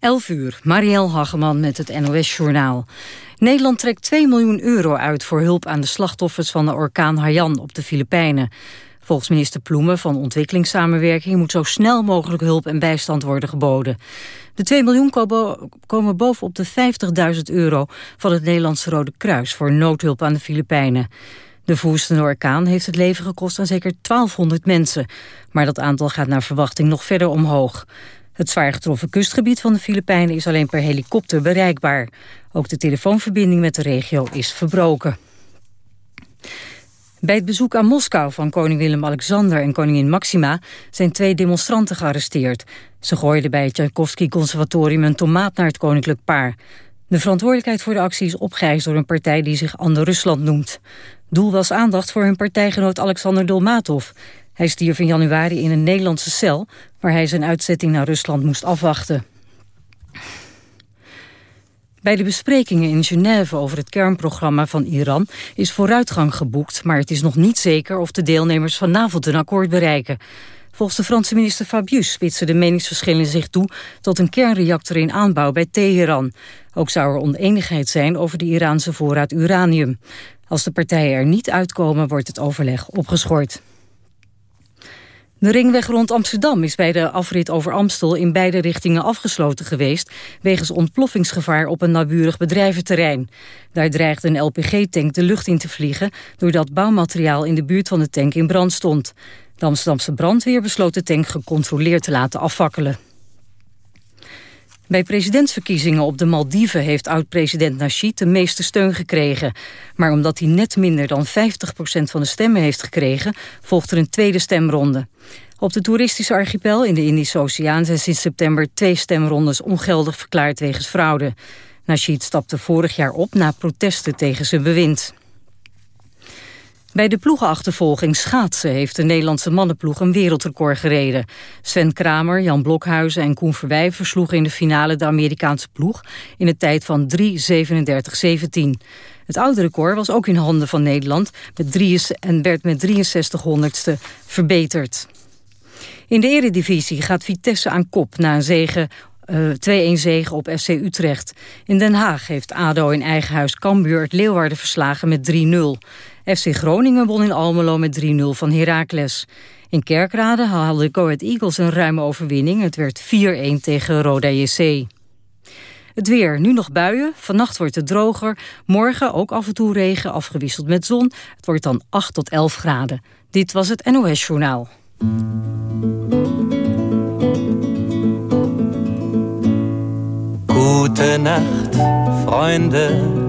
11 uur, Marielle Hageman met het NOS-journaal. Nederland trekt 2 miljoen euro uit voor hulp aan de slachtoffers van de orkaan Haiyan op de Filipijnen. Volgens minister Ploemen van Ontwikkelingssamenwerking moet zo snel mogelijk hulp en bijstand worden geboden. De 2 miljoen komen bovenop de 50.000 euro van het Nederlandse Rode Kruis voor noodhulp aan de Filipijnen. De verwoestende orkaan heeft het leven gekost aan zeker 1200 mensen. Maar dat aantal gaat naar verwachting nog verder omhoog. Het zwaar getroffen kustgebied van de Filipijnen is alleen per helikopter bereikbaar. Ook de telefoonverbinding met de regio is verbroken. Bij het bezoek aan Moskou van koning Willem-Alexander en koningin Maxima zijn twee demonstranten gearresteerd. Ze gooiden bij het Tchaikovsky Conservatorium een tomaat naar het koninklijk paar. De verantwoordelijkheid voor de actie is opgeëist door een partij die zich Ander Rusland noemt. Doel was aandacht voor hun partijgenoot Alexander Dolmatov. Hij stierf in januari in een Nederlandse cel... waar hij zijn uitzetting naar Rusland moest afwachten. Bij de besprekingen in Genève over het kernprogramma van Iran is vooruitgang geboekt, maar het is nog niet zeker of de deelnemers vanavond een akkoord bereiken. Volgens de Franse minister Fabius spitsen de meningsverschillen zich toe tot een kernreactor in aanbouw bij Teheran. Ook zou er oneenigheid zijn over de Iraanse voorraad uranium. Als de partijen er niet uitkomen, wordt het overleg opgeschort. De ringweg rond Amsterdam is bij de afrit over Amstel in beide richtingen afgesloten geweest wegens ontploffingsgevaar op een naburig bedrijventerrein. Daar dreigt een LPG-tank de lucht in te vliegen doordat bouwmateriaal in de buurt van de tank in brand stond. De Amsterdamse brandweer besloot de tank gecontroleerd te laten afvakkelen. Bij presidentsverkiezingen op de Maldiven heeft oud-president Nasheed de meeste steun gekregen. Maar omdat hij net minder dan 50% van de stemmen heeft gekregen, volgt er een tweede stemronde. Op de toeristische archipel in de Indische Oceaan zijn sinds september twee stemrondes ongeldig verklaard wegens fraude. Nasheed stapte vorig jaar op na protesten tegen zijn bewind. Bij de ploegenachtervolging schaatsen heeft de Nederlandse mannenploeg een wereldrecord gereden. Sven Kramer, Jan Blokhuizen en Koen Verwij versloegen in de finale de Amerikaanse ploeg in een tijd van 3.37.17. Het oude record was ook in handen van Nederland met en werd met 63 honderdste verbeterd. In de eredivisie gaat Vitesse aan kop na een zege 2-1 eh, zege op FC Utrecht. In Den Haag heeft ADO in eigen huis Cambuur het Leeuwarden verslagen met 3-0. FC Groningen won in Almelo met 3-0 van Heracles. In Kerkrade haalde Ahead Eagles een ruime overwinning. Het werd 4-1 tegen Roda JC. Het weer, nu nog buien. Vannacht wordt het droger. Morgen ook af en toe regen, afgewisseld met zon. Het wordt dan 8 tot 11 graden. Dit was het NOS Journaal. Gute Nacht, Freunde.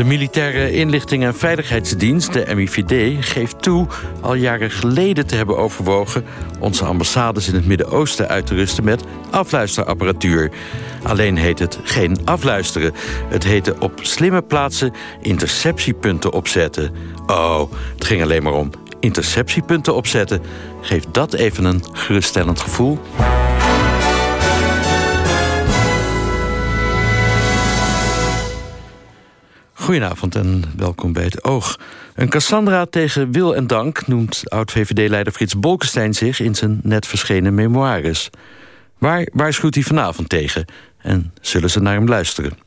De Militaire Inlichting en Veiligheidsdienst, de MIVD, geeft toe al jaren geleden te hebben overwogen onze ambassades in het Midden-Oosten uit te rusten met afluisterapparatuur. Alleen heet het geen afluisteren. Het heette op slimme plaatsen interceptiepunten opzetten. Oh, het ging alleen maar om interceptiepunten opzetten. Geeft dat even een geruststellend gevoel? Goedenavond en welkom bij het Oog. Een Cassandra tegen wil en dank noemt oud-VVD-leider Frits Bolkestein zich... in zijn net verschenen memoires. Waar waarschuwt hij vanavond tegen? En zullen ze naar hem luisteren?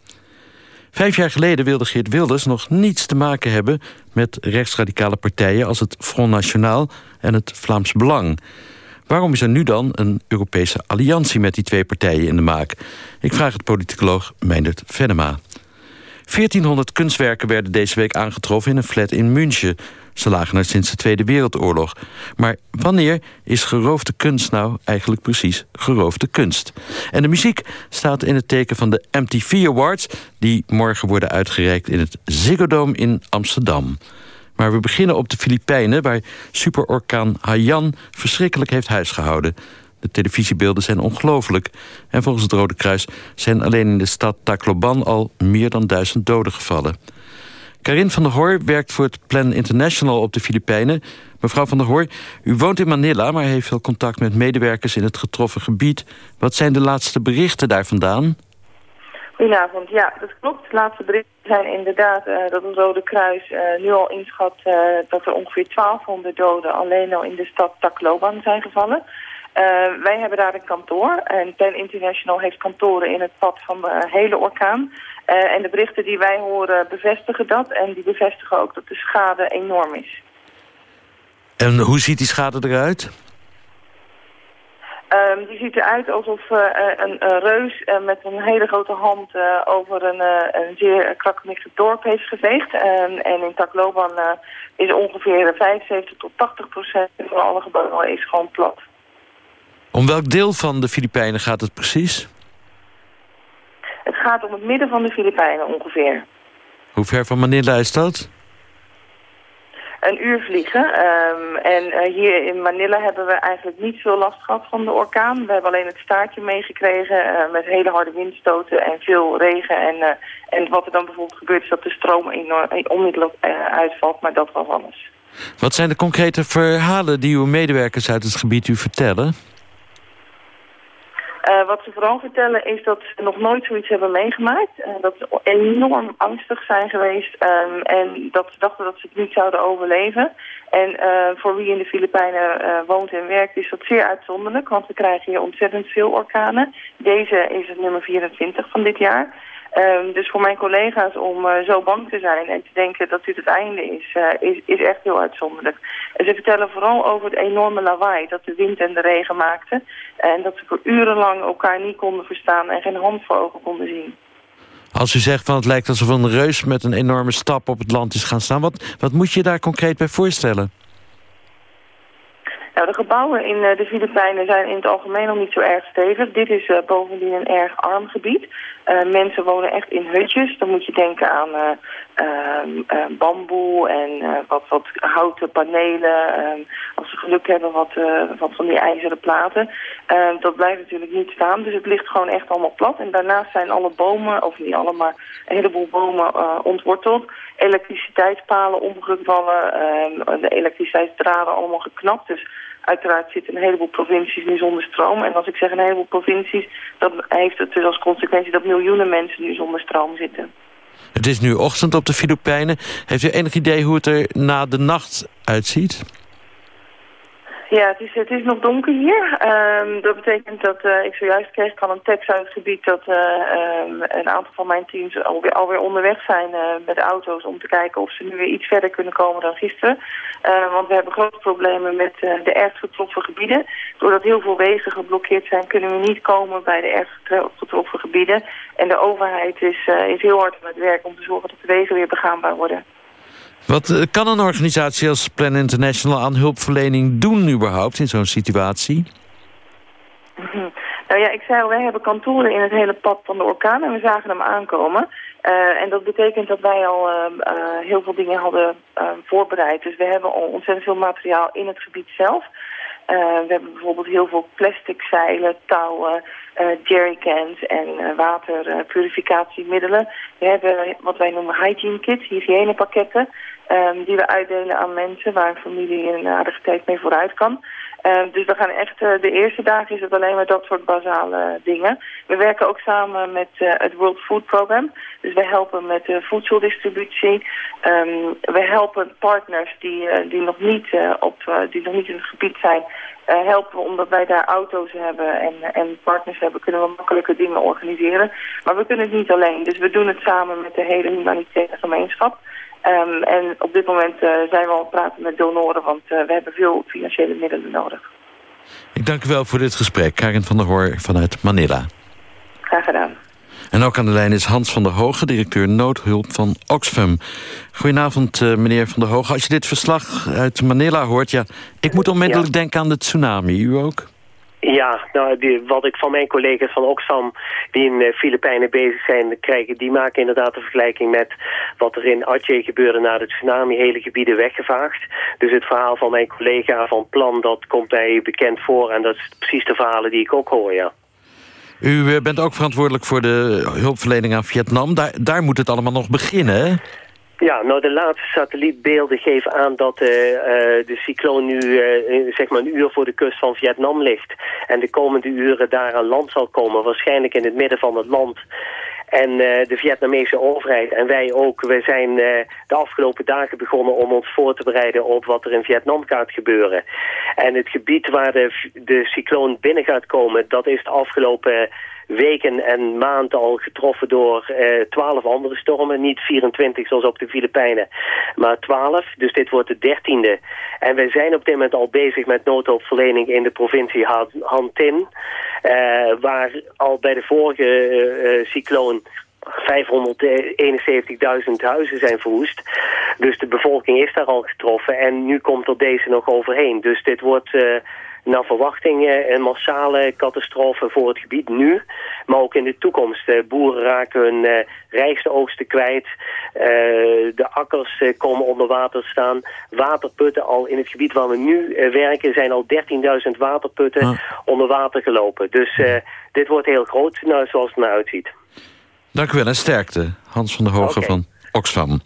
Vijf jaar geleden wilde Geert Wilders nog niets te maken hebben... met rechtsradicale partijen als het Front National en het Vlaams Belang... Waarom is er nu dan een Europese alliantie met die twee partijen in de maak? Ik vraag het politicoloog Meindert Venema. 1400 kunstwerken werden deze week aangetroffen in een flat in München. Ze lagen er sinds de Tweede Wereldoorlog. Maar wanneer is geroofde kunst nou eigenlijk precies geroofde kunst? En de muziek staat in het teken van de MTV Awards... die morgen worden uitgereikt in het Ziggo Dome in Amsterdam. Maar we beginnen op de Filipijnen... waar superorkaan Haiyan verschrikkelijk heeft huisgehouden. De televisiebeelden zijn ongelooflijk. En volgens het Rode Kruis zijn alleen in de stad Tacloban al meer dan duizend doden gevallen. Karin van der Hoor werkt voor het Plan International op de Filipijnen. Mevrouw van der Hoor, u woont in Manila... maar heeft veel contact met medewerkers in het getroffen gebied. Wat zijn de laatste berichten daar vandaan? Goedenavond. Ja, dat klopt. De laatste berichten zijn inderdaad uh, dat het Rode Kruis uh, nu al inschat... Uh, dat er ongeveer 1200 doden alleen al in de stad Tacloban zijn gevallen. Wij hebben daar een kantoor en Plan International heeft kantoren in het pad van de hele orkaan... Uh, en de berichten die wij horen bevestigen dat. En die bevestigen ook dat de schade enorm is. En hoe ziet die schade eruit? Um, die ziet eruit alsof uh, een, een, reus uh, met een hele grote hand over een, een zeer krakkemikkig dorp heeft geveegd. Um, en in Tacloban is ongeveer 75 tot 80 procent van alle gebouwen is gewoon plat. Om welk deel van de Filipijnen gaat het precies? Het gaat om het midden van de Filipijnen ongeveer. Hoe ver van Manila is dat? Een uur vliegen. Um, en uh, hier in Manila hebben we eigenlijk niet veel last gehad van de orkaan. We hebben alleen het staartje meegekregen uh, met hele harde windstoten en veel regen. En, uh, en wat er dan bijvoorbeeld gebeurt is dat de stroom enorm, onmiddellijk uitvalt, maar dat was alles. Wat zijn de concrete verhalen die uw medewerkers uit het gebied u vertellen? Uh, wat ze vooral vertellen is dat ze nog nooit zoiets hebben meegemaakt. Uh, dat ze enorm angstig zijn geweest um, en dat ze dachten dat ze het niet zouden overleven. En uh, voor wie in de Filipijnen woont en werkt is dat zeer uitzonderlijk, want we krijgen hier ontzettend veel orkanen. Deze is het nummer 24 van dit jaar. Um, dus voor mijn collega's om uh, zo bang te zijn en te denken dat dit het einde is, uh, is, is echt heel uitzonderlijk. En ze vertellen vooral over het enorme lawaai dat de wind en de regen maakten. En dat ze voor urenlang elkaar niet konden verstaan en geen hand voor ogen konden zien. Als u zegt van het lijkt alsof een reus met een enorme stap op het land is gaan staan, wat, wat moet je daar concreet bij voorstellen? Nou, de gebouwen in uh, de Filipijnen zijn in het algemeen nog niet zo erg stevig. Dit is uh, bovendien een erg arm gebied. Uh, mensen wonen echt in hutjes. Dan moet je denken aan ehm, bamboe en wat, wat houten panelen. Ehm, als ze geluk hebben, wat, wat van die ijzeren platen. Ehm, dat blijft natuurlijk niet staan. Dus het ligt gewoon echt allemaal plat. En daarnaast zijn alle bomen, of niet alle, maar een heleboel bomen ontworteld. Elektriciteitspalen omgevallen. de elektriciteitsdraden allemaal geknapt. Dus Uiteraard zitten een heleboel provincies nu zonder stroom. En als ik zeg een heleboel provincies, dan heeft het dus als consequentie dat miljoenen mensen nu zonder stroom zitten. Het is nu ochtend op de Filipijnen. Heeft u enig idee hoe het er na de nacht uitziet? Ja, het is, het is nog donker hier. Um, dat betekent dat uh, ik zojuist kreeg van een tekst uit het gebied dat uh, um, een aantal van mijn teams alweer, alweer onderweg zijn uh, met auto's om te kijken of ze nu weer iets verder kunnen komen dan gisteren. want we hebben grote problemen met de ergst getroffen gebieden. Doordat heel veel wegen geblokkeerd zijn kunnen we niet komen bij de ergst getroffen gebieden. En de overheid is, is heel hard aan het werk om te zorgen dat de wegen weer begaanbaar worden. Wat eh, kan een organisatie als Plan International aan hulpverlening doen überhaupt in zo'n situatie? Nou ja, ik zei al, wij hebben kantoren in het hele pad van de orkaan en we zagen hem aankomen. Uh, en dat betekent dat wij al uh, uh, heel veel dingen hadden voorbereid. Dus we hebben al ontzettend veel materiaal in het gebied zelf. we hebben bijvoorbeeld heel veel plastic zeilen, touwen, jerrycans en waterpurificatiemiddelen. we hebben wat wij noemen hygiene kits, hygiënepakketten. Um, die we uitdelen aan mensen waar een familie in een aardige tijd mee vooruit kan. Um, dus we gaan echt, uh, de eerste dagen is het alleen maar dat soort basale dingen. We werken ook samen met uh, het World Food Program. Dus we helpen met de voedseldistributie. Um, we helpen partners die, die, nog niet, op, die nog niet in het gebied zijn. helpen omdat wij daar auto's hebben en, en partners hebben, kunnen we makkelijke dingen organiseren. Maar we kunnen het niet alleen. Dus we doen het samen met de hele humanitaire gemeenschap. Um, en op dit moment uh, zijn we al praten met donoren, want uh, we hebben veel financiële middelen nodig. Ik dank u wel voor dit gesprek, Karin van der Hoor vanuit Manila. Graag gedaan. En ook aan de lijn is Hans van der Hoge, directeur noodhulp van Oxfam. Goedenavond, uh, meneer van der Hoge. Als je dit verslag uit Manila hoort, ja, ik moet onmiddellijk ja. denken aan de tsunami. U ook? Ja, nou, die, wat ik van mijn collega's van Oxfam die in uh, Filipijnen bezig zijn krijgen, die maken inderdaad een vergelijking met wat er in Aceh gebeurde na de tsunami, hele gebieden weggevaagd. Dus het verhaal van mijn collega van Plan, dat komt mij bekend voor en dat is precies de verhalen die ik ook hoor, ja. U eh, bent ook verantwoordelijk voor de hulpverlening aan Vietnam. Daar, daar moet het allemaal nog beginnen? Ja, nou de laatste satellietbeelden geven aan dat uh, de cycloon nu uh, zeg maar een uur voor de kust van Vietnam ligt. En de komende uren daar aan land zal komen, waarschijnlijk in het midden van het land. En de Vietnamese overheid en wij ook, we zijn de afgelopen dagen begonnen om ons voor te bereiden op wat er in Vietnam gaat gebeuren. En het gebied waar de, de cycloon binnen gaat komen, dat is de afgelopen weken en maanden al getroffen door eh, twaalf andere stormen. Niet 24 zoals op de Filipijnen, maar 12. Dus dit wordt de dertiende. En wij zijn op dit moment al bezig met noodhulpverlening in de provincie Han Tin. Uh, waar al bij de vorige uh, cycloon 571.000 huizen zijn verwoest. Dus de bevolking is daar al getroffen en nu komt er deze nog overheen. Dus dit wordt naar verwachting een massale catastrofe voor het gebied nu. Maar ook in de toekomst. boeren raken hun uh, rijkste oogsten kwijt. Uh, de akkers uh, komen onder water staan. Waterputten al in het gebied waar we nu werken... zijn al 13.000 waterputten ah. onder water gelopen. Dus dit wordt heel groot nou, zoals het eruit ziet. Dank u wel en sterkte. Hans van der Hogen okay. van Oxfam.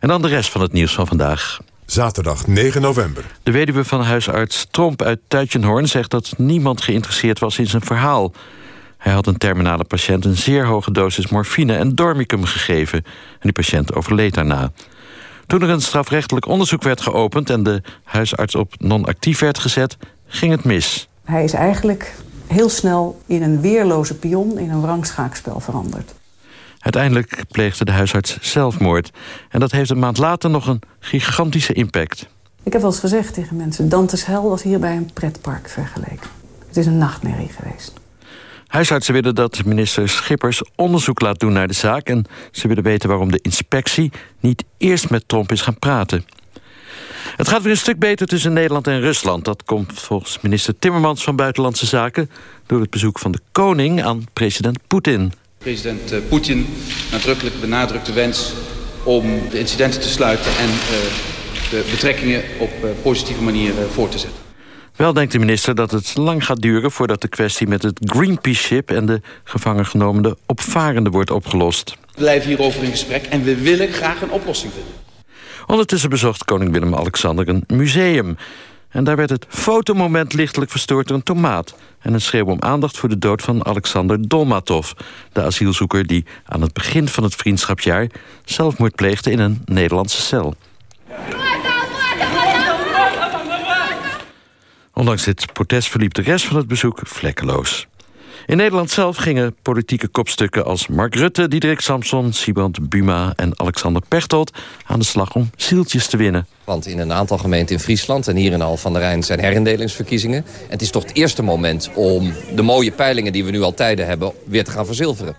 En dan de rest van het nieuws van vandaag. Zaterdag 9 november. De weduwe van huisarts Tromp uit Tuitjenhoorn zegt dat niemand geïnteresseerd was in zijn verhaal. Hij had een terminale patiënt een zeer hoge dosis morfine en dormicum gegeven. En die patiënt overleed daarna. Toen er een strafrechtelijk onderzoek werd geopend... en de huisarts op non-actief werd gezet, ging het mis. Hij is eigenlijk heel snel in een weerloze pion... in een wrangschaakspel veranderd. Uiteindelijk pleegde de huisarts zelfmoord. En dat heeft een maand later nog een gigantische impact. Ik heb wel eens gezegd tegen mensen... Dante's hel was hier bij een pretpark vergeleken. Het is een nachtmerrie geweest. Huisartsen willen dat minister Schippers onderzoek laat doen naar de zaak... en ze willen weten waarom de inspectie niet eerst met Trump is gaan praten. Het gaat weer een stuk beter tussen Nederland en Rusland. Dat komt volgens minister Timmermans van Buitenlandse Zaken... door het bezoek van de koning aan president Poetin. President eh, Poetin nadrukkelijk benadrukt de wens om de incidenten te sluiten... en uh, de betrekkingen op uh, positieve manier voor te zetten. Wel denkt de minister dat het lang gaat duren... voordat de kwestie met het Greenpeace-ship... en de gevangen genomen opvarende wordt opgelost. We blijven hierover in gesprek en we willen graag een oplossing vinden. Ondertussen bezocht koning Willem-Alexander een museum. En daar werd het fotomoment lichtelijk verstoord door een tomaat... en een schreeuw om aandacht voor de dood van Alexander Dolmatov... de asielzoeker die aan het begin van het vriendschapsjaar... zelfmoord pleegde in een Nederlandse cel. Ondanks dit protest verliep de rest van het bezoek vlekkeloos. In Nederland zelf gingen politieke kopstukken als Mark Rutte, Diederik Samson, Sibrand Buma en Alexander Pechtold aan de slag om zieltjes te winnen. Want in een aantal gemeenten in Friesland en hier in Al van der Rijn zijn herindelingsverkiezingen. En het is toch het eerste moment om de mooie peilingen die we nu al tijden hebben weer te gaan verzilveren.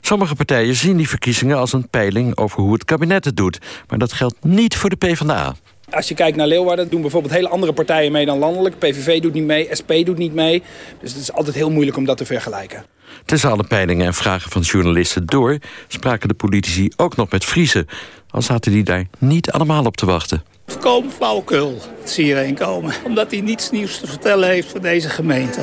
Sommige partijen zien die verkiezingen als een peiling over hoe het kabinet het doet. Maar dat geldt niet voor de PvdA. Als je kijkt naar Leeuwarden, doen bijvoorbeeld hele andere partijen mee dan landelijk. PVV doet niet mee, SP doet niet mee. Dus het is altijd heel moeilijk om dat te vergelijken. Tussen alle peilingen en vragen van journalisten door... spraken de politici ook nog met Friese. Al zaten die daar niet allemaal op te wachten. Voorkomen flauwekul, het zie hierheen komen. Omdat hij niets nieuws te vertellen heeft voor deze gemeente.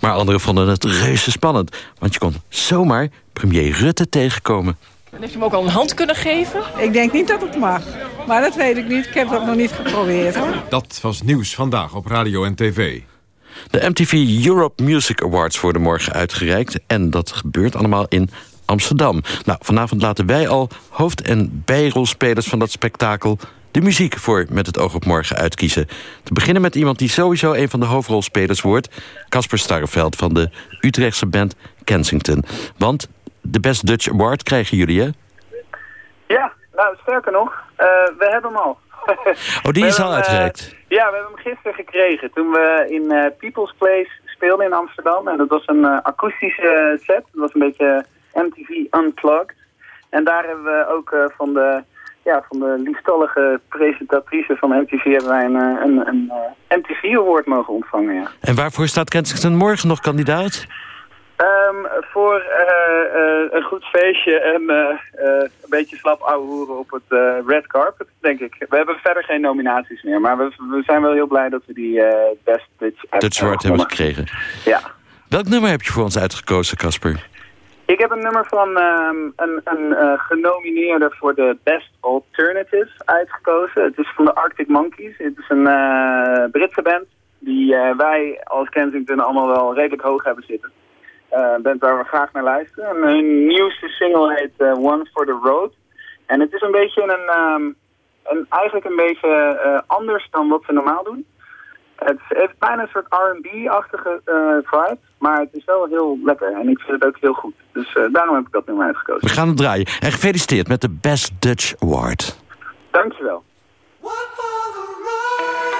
Maar anderen vonden het reuze spannend. Want je kon zomaar premier Rutte tegenkomen. En heeft je hem ook al een hand kunnen geven? Ik denk niet dat het mag. Maar dat weet ik niet. Ik heb dat nog niet geprobeerd. Hoor. Dat was nieuws vandaag op radio en tv. De MTV Europe Music Awards worden morgen uitgereikt. En dat gebeurt allemaal in Amsterdam. Nou, vanavond laten wij al hoofd- en bijrolspelers van dat spektakel... de muziek voor Met het oog op morgen uitkiezen. Te beginnen met iemand die sowieso een van de hoofdrolspelers wordt... Casper Starreveld van de Utrechtse band Kensington. Want de Best Dutch Award krijgen jullie, hè? Ja, nou, sterker nog, uh, we hebben hem al. oh, die is al uitgereikt? Uh, ja, we hebben hem gisteren gekregen toen we in uh, People's Place speelden in Amsterdam. En dat was een akoestische set. Dat was een beetje MTV Unplugged. En daar hebben we ook van de ja, van de liefstallige presentatrice van MTV hebben wij een, een, een, MTV Award mogen ontvangen. Ja. En waarvoor staat Kensington morgen nog kandidaat? Um, voor uh, uh, een goed feestje en uh, een beetje slap ouwehoeren op het red carpet, denk ik. We hebben verder geen nominaties meer, maar we, we zijn wel heel blij dat we die Best Dutch... Dutch Award hebben gekregen. Ja. Welk nummer heb je voor ons uitgekozen, Casper? Ik heb een nummer van um, een, een genomineerde voor de Best Alternative uitgekozen. Het is van de Arctic Monkeys. Het is een Britse band die wij als Kensington allemaal wel redelijk hoog hebben zitten. Uh, bent waar we graag naar luisteren. En hun nieuwste single heet uh, One for the Road. En het is een beetje een, um, een eigenlijk een beetje uh, anders dan wat ze normaal doen. Het heeft bijna een soort R&B-achtige vibe, maar het is wel heel lekker en ik vind het ook heel goed. Dus daarom heb ik dat nummer uitgekozen. We gaan het draaien. En gefeliciteerd met de Best Dutch Award. Dankjewel. coming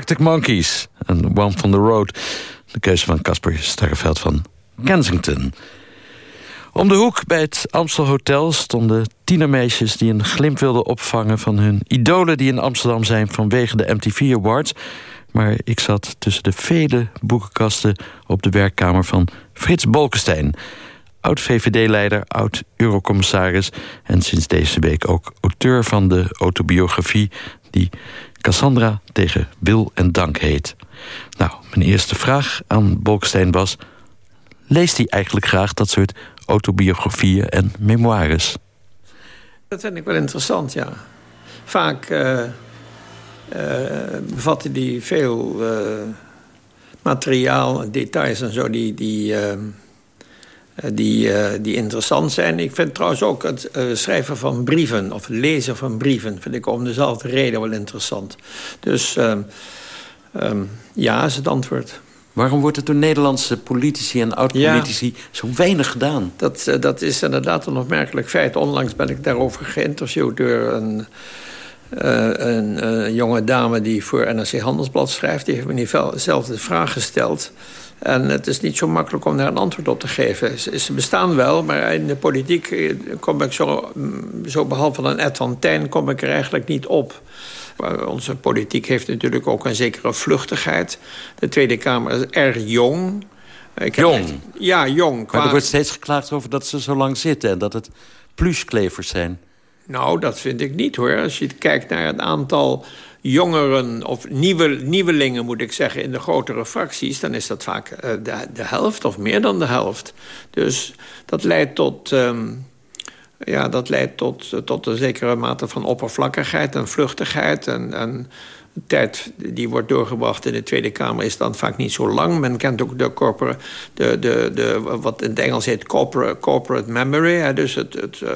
Arctic Monkeys en One from the Road. De keuze van Casper Sterreveld van Kensington. Om de hoek bij het Amstel Hotel stonden tienermeisjes... die een glimp wilden opvangen van hun idolen... die in Amsterdam zijn vanwege de MTV Awards. Maar ik zat tussen de vele boekenkasten... op de werkkamer van Frits Bolkestein... oud-VVD-leider, oud-eurocommissaris... en sinds deze week ook auteur van de autobiografie... die Cassandra tegen wil en dank heet. Nou, mijn eerste vraag aan Bolkestein was... leest hij eigenlijk graag dat soort autobiografieën en memoires. Dat vind ik wel interessant, ja. Vaak uh, uh, bevatten die veel uh, materiaal, details en zo... die, die, die, die interessant zijn. Ik vind trouwens ook het schrijven van brieven... of lezen van brieven... vind ik om dezelfde reden wel interessant. Dus um, ja, is het antwoord. Waarom wordt het door Nederlandse politici en oud-politici zo weinig gedaan? Dat, eh, dat is inderdaad een opmerkelijk feit. Onlangs ben ik daarover geïnterviewd door een, uh, een, een, jonge dame... die voor NRC Handelsblad schrijft. Die heeft me diezelfde vraag gesteld. En het is niet zo makkelijk om daar een antwoord op te geven. Ze, bestaan wel, maar in de politiek eh, kom ik zo... Mm, zo behalve van Ed van Tijn kom ik er eigenlijk niet op... Onze politiek heeft natuurlijk ook een zekere vluchtigheid. De Tweede Kamer is erg jong. Ik jong? ja, jong. Qua... Maar er wordt steeds geklaagd over dat ze zo lang zitten... en dat het plusklevers zijn. Nou, dat vind ik niet hoor. Als je kijkt naar het aantal jongeren of nieuwe, nieuwelingen, moet ik zeggen, in de grotere fracties, dan is dat vaak uh, de, helft of meer dan de helft. Dus dat leidt tot, um, ja, dat leidt tot, tot een zekere mate van oppervlakkigheid en vluchtigheid. En, en de tijd die wordt doorgebracht in de Tweede Kamer is dan vaak niet zo lang. Men kent ook de, corporate, de, de, de, wat in het Engels heet corporate, corporate memory. Hè, dus het, het, uh,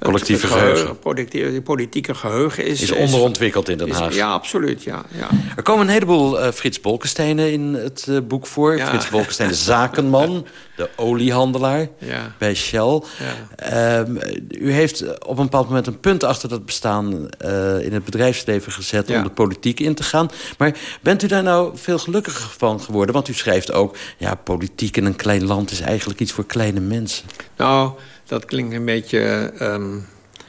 Collectieve het, geheugen. Politieke, politieke geheugen is... Is onderontwikkeld in Den Haag. ja, absoluut. Ja, ja. Er komen een heleboel uh, Frits Bolkesteinen in het uh, boek voor. Ja. Frits Bolkestein, de zakenman, de oliehandelaar ja. bij Shell. Ehm, u heeft op een bepaald moment een punt achter dat bestaan... in het bedrijfsleven gezet om de politiek in te gaan. Maar bent u daar nou veel gelukkiger van geworden? Want u schrijft ook, ja, politiek in een klein land is eigenlijk iets voor kleine mensen. Nou, dat klinkt een beetje um,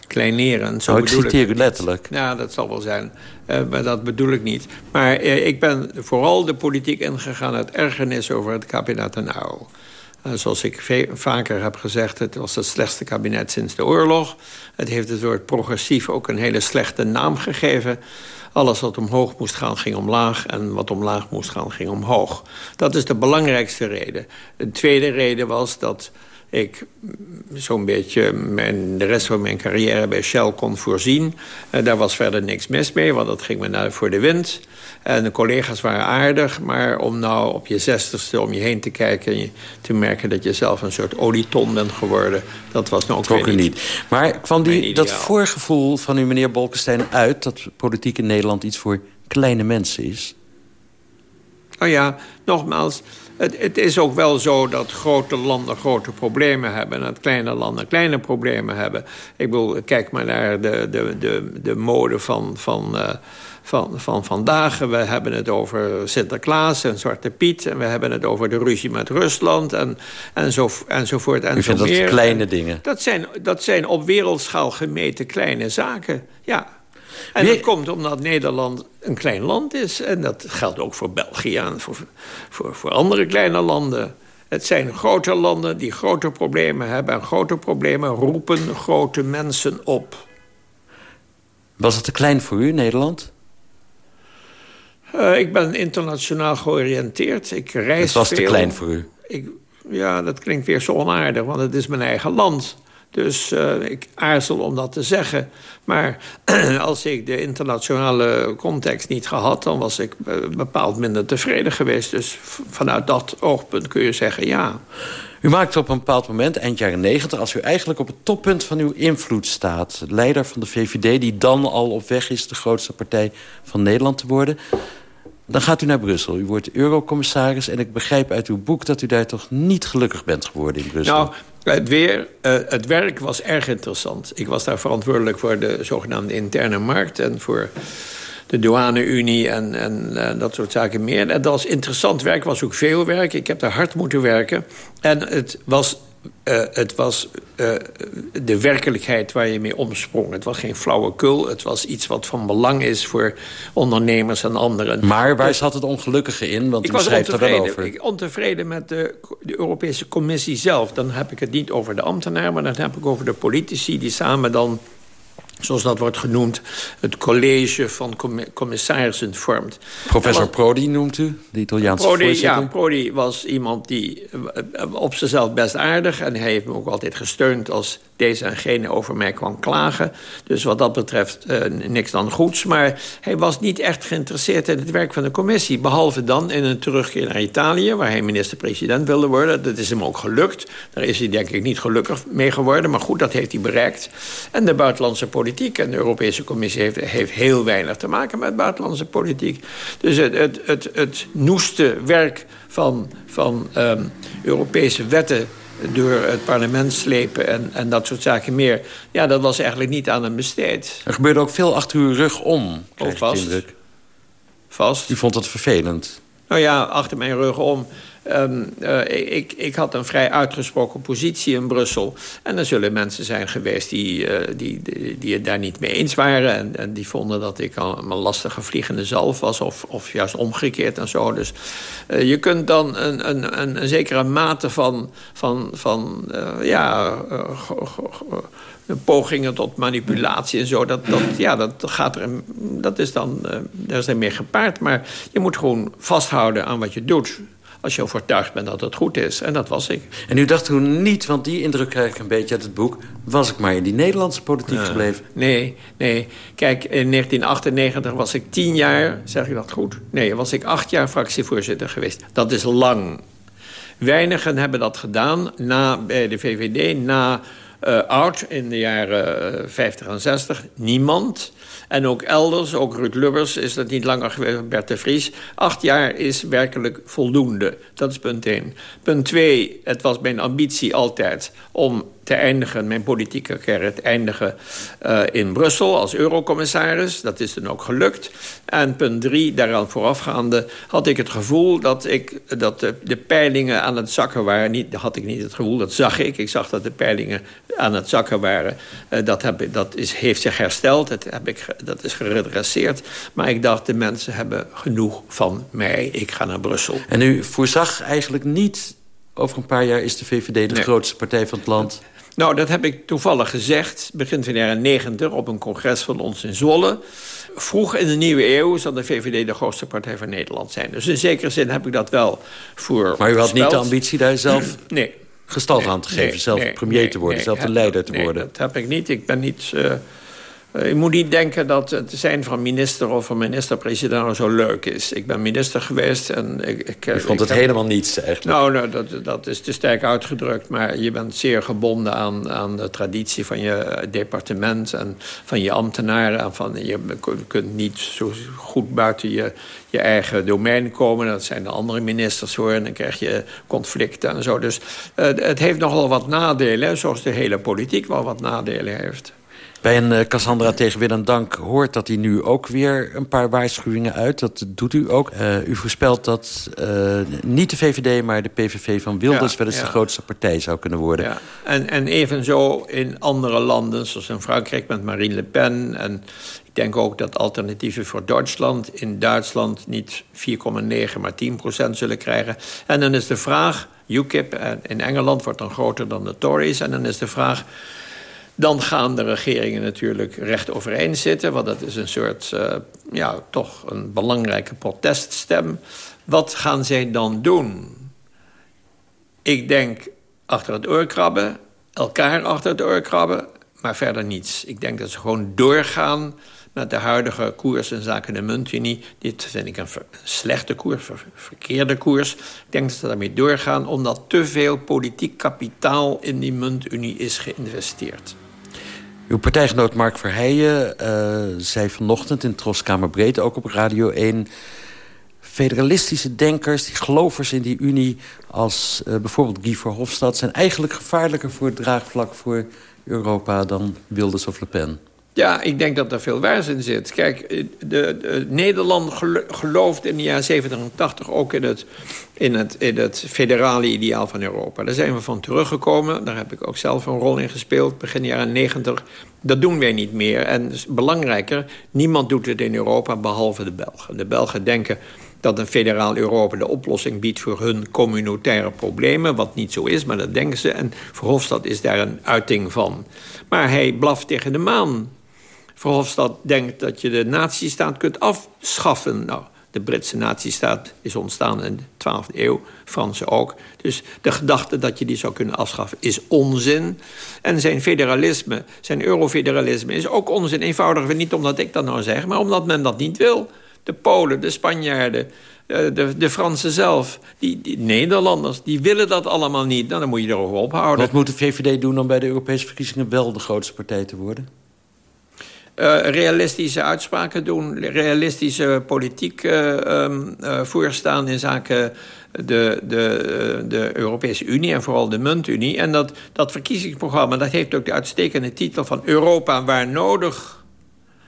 kleinerend. Zo oh, ik citeer u letterlijk. Ja, dat zal wel zijn. Uh, maar dat bedoel ik niet. Maar uh, ik ben vooral de politiek ingegaan uit ergernis over het kabinet en. Uh, zoals ik vaker heb gezegd, het was het slechtste kabinet sinds de oorlog. Het heeft het woord progressief ook een hele slechte naam gegeven. Alles wat omhoog moest gaan, ging omlaag. En wat omlaag moest gaan, ging omhoog. Dat is de belangrijkste reden. De tweede reden was dat ik zo'n beetje mijn, de rest van mijn carrière bij Shell kon voorzien. Uh, daar was verder niks mis mee, want dat ging me naar voor de wind. En de collega's waren aardig, maar om nou op je zestigste om je heen te kijken... en te merken dat je zelf een soort olieton bent geworden... dat was nou ook, niet. niet. Maar kwam die, dat voorgevoel van u, meneer Bolkestein, uit... dat politiek in Nederland iets voor kleine mensen is? Oh ja, nogmaals... Het, het, is ook wel zo dat grote landen grote problemen hebben... en dat kleine landen kleine problemen hebben. Ik bedoel, kijk maar naar de, de, de, de mode van... van uh, van, van vandaag. We hebben het over Sinterklaas en Zwarte Piet. En we hebben het over de ruzie met Rusland en, en zo, enzovoort. En U vindt dat kleine dingen? Dat zijn, dat zijn op wereldschaal gemeten kleine zaken, ja. En dat komt omdat Nederland een klein land is. En dat geldt ook voor België en voor, voor, voor andere kleine landen. Het zijn grote landen die grote problemen hebben. En grote problemen roepen grote mensen op. Was het te klein voor u, Nederland? Uh, ik ben internationaal georiënteerd. Ik reis Het was veel. te klein voor u? Ik, ja, dat klinkt weer zo onaardig, want het is mijn eigen land. Dus uh, ik aarzel om dat te zeggen. Maar als ik de internationale context niet gehad... dan was ik uh, bepaald minder tevreden geweest. Dus vanuit dat oogpunt kun je zeggen ja. U maakt op een bepaald moment, eind jaren negentig... als u eigenlijk op het toppunt van uw invloed staat... leider van de VVD, die dan al op weg is... de grootste partij van Nederland te worden... Dan gaat u naar Brussel. U wordt eurocommissaris. En ik begrijp uit uw boek dat u daar toch niet gelukkig bent geworden in Brussel. Nou, het, weer, uh, het werk was erg interessant. Ik was daar verantwoordelijk voor de zogenaamde interne markt... en voor de douane-unie en, en uh, dat soort zaken meer. En dat was interessant werk, was ook veel werk. Ik heb daar hard moeten werken. En het was uh, het was uh, de werkelijkheid waar je mee omsprong. Het was geen flauwekul. Het was iets wat van belang is voor ondernemers en anderen. Maar waar zat het ongelukkige in? Want ik u schrijft er wel over. Ik ontevreden met de, de, Europese Commissie zelf. Dan heb ik het niet over de ambtenaren... maar dan heb ik over de politici die samen dan zoals dat wordt genoemd, het college van commissarissen vormt. Professor Prodi noemt u, de Italiaanse Prodi, voorzitter? Ja, Prodi was iemand die eh, op zichzelf best aardig... en hij heeft me ook altijd gesteund als deze en gene over mij kwam klagen. Dus wat dat betreft uh, niks dan goeds. Maar hij was niet echt geïnteresseerd in het werk van de commissie. Behalve dan in een terugkeer naar Italië... waar hij minister-president wilde worden. Dat is hem ook gelukt. Daar is hij denk ik niet gelukkig mee geworden. Maar goed, dat heeft hij bereikt. En de buitenlandse politiek en de Europese Commissie... heeft, heeft heel weinig te maken met buitenlandse politiek. Dus het, het, het, het noeste werk van, van um, Europese wetten door het parlement slepen en, en dat soort zaken meer. Ja, dat was eigenlijk niet aan hem besteed. Er gebeurde ook veel achter uw rug om, oh, vast. Vast. U vond het vervelend? Nou ja, achter mijn rug om. Um, uh, ik, ik had een vrij uitgesproken positie in Brussel. En er zullen mensen zijn geweest die, uh, die, die, die, het daar niet mee eens waren. En, en die vonden dat ik een lastige vliegende zalf was. Of, of juist omgekeerd en zo. Dus uh, je kunt dan een, een, een, een, zekere mate van, van, van ja pogingen tot manipulatie en zo. Dat, dat, ja, dat, gaat er, dat is dan daar is er meer gepaard. Maar je moet gewoon vasthouden aan wat je doet als je overtuigd bent dat het goed is. En dat was ik. En u dacht toen niet, want die indruk krijg ik een beetje uit het boek... was ik maar in die Nederlandse politiek gebleven? Nee, nee. Kijk, in 1998 was ik tien jaar, zeg ik dat goed? Nee, was ik acht jaar fractievoorzitter geweest. Dat is lang. Weinigen hebben dat gedaan na, bij de VVD, na uh, oud in de jaren uh, 50 en 60. Niemand. En ook elders, ook Ruud Lubbers is dat niet langer geweest, Bert de Vries. Acht jaar is werkelijk voldoende. Dat is punt één. Punt twee, het was mijn ambitie altijd om te eindigen, mijn politieke carrière te eindigen uh, in Brussel als eurocommissaris. Dat is dan ook gelukt. En punt drie, daaraan voorafgaande, had ik het gevoel dat, ik, dat de, de peilingen aan het zakken waren. Niet, had ik niet het gevoel, dat zag ik. Ik zag dat de peilingen aan het zakken waren. Uh, dat heb, dat is, heeft zich hersteld, dat, heb ik, dat is geredresseerd. Maar ik dacht, de mensen hebben genoeg van mij. Ik ga naar Brussel. En u voorzag eigenlijk niet... Over een paar jaar is de VVD de nee. grootste partij van het land. Nou, dat heb ik toevallig gezegd, begin van de jaren 90... op een congres van ons in Zwolle. Vroeg in de nieuwe eeuw zal de VVD de grootste partij van Nederland zijn. Dus in zekere zin heb ik dat wel voor Maar u had niet de ambitie daar zelf nee. aan te geven... Nee, zelf premier te worden, zelf de leider te worden? dat heb ik niet. Ik ben niet... Uh, je moet niet denken dat het zijn van minister of van minister-president zo leuk is. Ik ben minister geweest en ik... ik je vond ik het helemaal niets eigenlijk? Nou, nou dat, dat is te sterk uitgedrukt. Maar je bent zeer gebonden aan, aan de traditie van je departement... en van je ambtenaren. En van, je kunt niet zo goed buiten je, je eigen domein komen. Dat zijn de andere ministers hoor. En dan krijg je conflicten en zo. Dus uh, het heeft nogal wat nadelen. Zoals de hele politiek wel wat nadelen heeft. Bij een uh, Cassandra tegen Willem Dank hoort dat hij nu ook weer een paar waarschuwingen uit. Dat doet u ook. Uh, u voorspelt dat uh, niet de VVD, maar de PVV van Wilders... Ja, wel eens ja. de grootste partij zou kunnen worden. Ja. En, en evenzo in andere landen, zoals in Frankrijk met Marine Le Pen... en ik denk ook dat alternatieven voor Duitsland... in Duitsland niet 4,9, maar 10 procent zullen krijgen. En dan is de vraag, UKIP in Engeland wordt dan groter dan de Tories... en dan is de vraag... Dan gaan de regeringen natuurlijk recht overeind zitten... want dat is een soort, uh, ja, toch een belangrijke proteststem. Wat gaan zij dan doen? Ik denk achter het oor krabben, elkaar achter het oor krabben... maar verder niets. Ik denk dat ze gewoon doorgaan met de huidige koers in zaken de muntunie. Dit vind ik een slechte koers, ver verkeerde koers. Ik denk dat ze daarmee doorgaan... omdat te veel politiek kapitaal in die muntunie is geïnvesteerd. Uw partijgenoot Mark Verheijen uh, zei vanochtend in Troskamer Breed... ook op Radio 1... federalistische denkers, die gelovers in die unie... als uh, bijvoorbeeld Guy Verhofstadt... zijn eigenlijk gevaarlijker voor het draagvlak voor Europa... dan Wilders of Le Pen. Ja, ik denk dat er veel waars in zit. Kijk, de, de, Nederland gelooft in de jaren 70 en 80 ook in het, in, het, in het federale ideaal van Europa. Daar zijn we van teruggekomen. Daar heb ik ook zelf een rol in gespeeld, begin jaren 90. Dat doen wij niet meer. En belangrijker, niemand doet het in Europa behalve de Belgen. De Belgen denken dat een federaal Europa de oplossing biedt voor hun communautaire problemen. Wat niet zo is, maar dat denken ze. En Verhofstadt is daar een uiting van. Maar hij blaft tegen de maan. Verhofstadt denkt dat je de nazistaat kunt afschaffen. Nou, de Britse nazistaat is ontstaan in de 12e eeuw, Franse ook. Dus de gedachte dat je die zou kunnen afschaffen is onzin. En zijn federalisme, zijn eurofederalisme is ook onzin. Eenvoudig niet omdat ik dat nou zeg, maar omdat men dat niet wil. De Polen, de Spanjaarden, eh, de, de Fransen zelf, die, die, Nederlanders, die willen dat allemaal niet. Nou, dan moet je erover ophouden. Wat moet de VVD doen om bij de Europese verkiezingen wel de grootste partij te worden? Uh, realistische uitspraken doen, realistische politiek uh, um, uh, voorstaan in zaken de, de, de Europese Unie en vooral de muntunie. En dat, dat verkiezingsprogramma dat heeft ook de uitstekende titel van Europa waar nodig.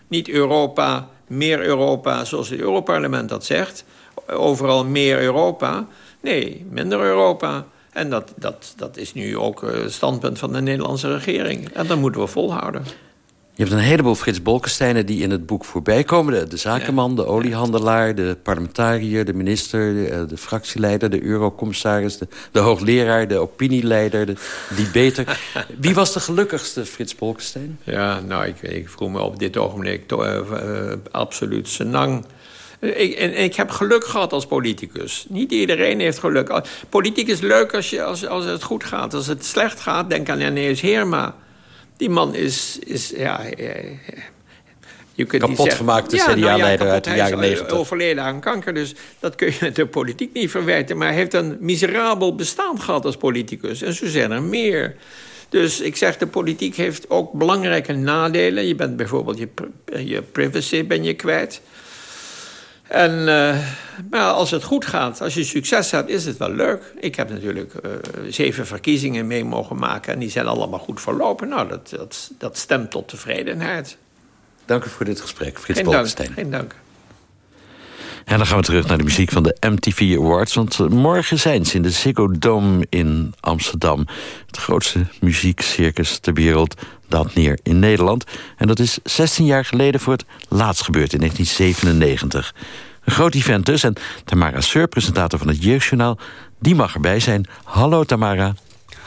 Niet Europa, meer Europa, zoals het Europarlement dat zegt. Overal meer Europa. Nee, minder Europa. En dat, dat, dat is nu ook het standpunt van de Nederlandse regering. En dat moeten we volhouden. Je hebt een heleboel Frits Bolkesteinen die in het boek voorbij komen. De, de zakenman, de oliehandelaar, de parlementariër, de minister... de, de fractieleider, de eurocommissaris, de, de, hoogleraar... de opinieleider, de debater. Wie was de gelukkigste Frits Bolkestein? Ja, nou, ik, ik vroeg me op dit ogenblik uh, uh, absoluut senang... Ik, en, ik heb geluk gehad als politicus. Niet iedereen heeft geluk. Politiek is leuk als, je, als, als het goed gaat. Als het slecht gaat, denk aan Janeus Heerma... Die man is, is ja... Je kunt kapot gemaakt, de CDA-leider uit de jaren negentig. overleden aan kanker, dus dat kun je de politiek niet verwijten. Maar hij heeft een miserabel bestaan gehad als politicus. En zo zijn er meer. Dus ik zeg, de politiek heeft ook belangrijke nadelen. Je bent bijvoorbeeld je, je privacy ben je kwijt. En, uh, maar als het goed gaat, als je succes hebt, is het wel leuk. Ik heb natuurlijk uh, zeven verkiezingen mee mogen maken... en die zijn allemaal goed verlopen. Nou, dat, dat, dat stemt tot tevredenheid. Dank u voor dit gesprek, Frits Geen Bolkestein. Dank, geen dank. En dan gaan we terug naar de muziek van de MTV Awards. Want morgen zijn ze in de Ziggo Dome in Amsterdam. Het grootste muziekcircus ter wereld neer in Nederland. En dat is 16 jaar geleden voor het laatst gebeurd, in 1997. Een groot event dus. En Tamara Seur, presentator van het Jeugdjournaal... die mag erbij zijn. Hallo Tamara.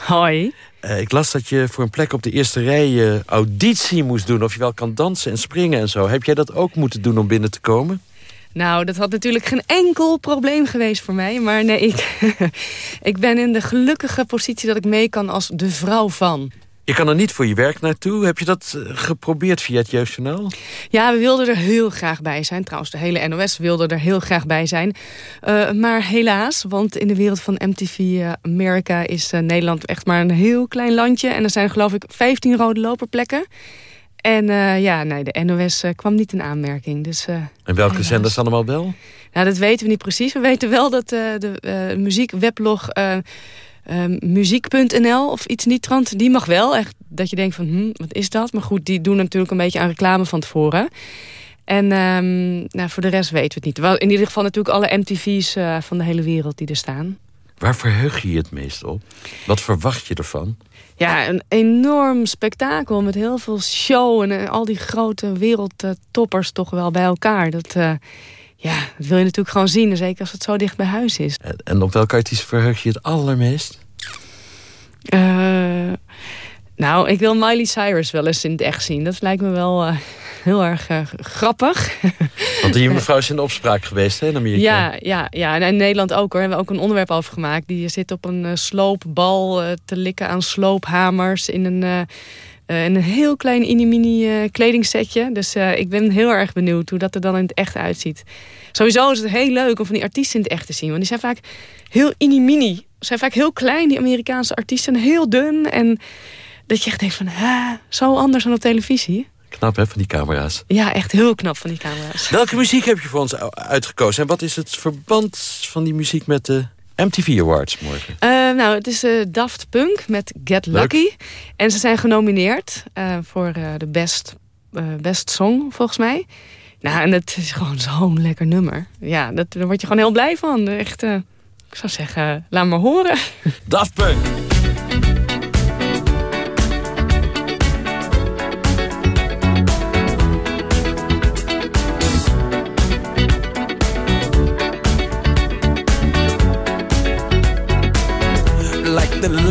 Hoi. Uh, ik las dat je voor een plek op de eerste rij uh, auditie moest doen... of je wel kan dansen en springen en zo. Heb jij dat ook moeten doen om binnen te komen? Nou, dat had natuurlijk geen enkel probleem geweest voor mij. Maar nee, ik, ik ben in de gelukkige positie dat ik mee kan als de vrouw van. Je kan er niet voor je werk naartoe. Heb je dat eh, geprobeerd via het Jeugdjournaal? Ja, we wilden er heel graag bij zijn. Trouwens, de hele NOS wilde er heel graag bij zijn. Uh, maar helaas, want in de wereld van MTV uh, America... is uh, Nederland echt maar een heel klein landje. En er zijn geloof ik 15 rode loperplekken. En ja, nee, de NOS kwam niet in aanmerking. Dus, en welke helaas. zenders allemaal wel? Nou, dat weten we niet precies. We weten wel dat de muziekweblog... Uh, muziek.nl of iets niet trant, die mag wel. Echt dat je denkt van, hm, wat is dat? Maar goed, die doen natuurlijk een beetje aan reclame van tevoren. En um, nou, voor de rest weten we het niet. Wel, in ieder geval natuurlijk alle MTV's uh, van de hele wereld die er staan. Waar verheug je je het meest op? Wat verwacht je ervan? Ja, een enorm spektakel met heel veel show... en uh, al die grote wereldtoppers toch wel bij elkaar. Dat, uh, ja, dat wil je natuurlijk gewoon zien. Zeker als het zo dicht bij huis is. En, en op welke artiest verheug je het allermeest? Uh, nou, ik wil Miley Cyrus wel eens in het echt zien. Dat lijkt me wel uh, heel erg uh, grappig. Want die mevrouw is in de opspraak geweest hè, in Amerika. Ja, ja, ja, en in Nederland ook hoor. We hebben ook een onderwerp over gemaakt. Die zit op een sloopbal te likken aan sloophamers in een... Uh, een heel klein mini uh, kledingsetje. Dus uh, ik ben heel erg benieuwd hoe dat er dan in het echt uitziet. Sowieso is het heel leuk om van die artiesten in het echt te zien. Want die zijn vaak heel mini Ze zijn vaak heel klein, die Amerikaanse artiesten. Heel dun. En dat je echt denkt van, hè, zo anders dan op televisie. Knap hè, van die camera's. Ja, echt heel knap van die camera's. Welke muziek heb je voor ons uitgekozen? En wat is het verband van die muziek met de MTV Awards morgen? Uh, nou, het is uh, Daft Punk met Get Lucky. Leuk. En ze zijn genomineerd uh, voor de best, best Song, volgens mij. Nou, en het is gewoon zo'n lekker nummer. Ja, dat, daar word je gewoon heel blij van. Echt, ik zou zeggen, laat maar horen. Daft Punk.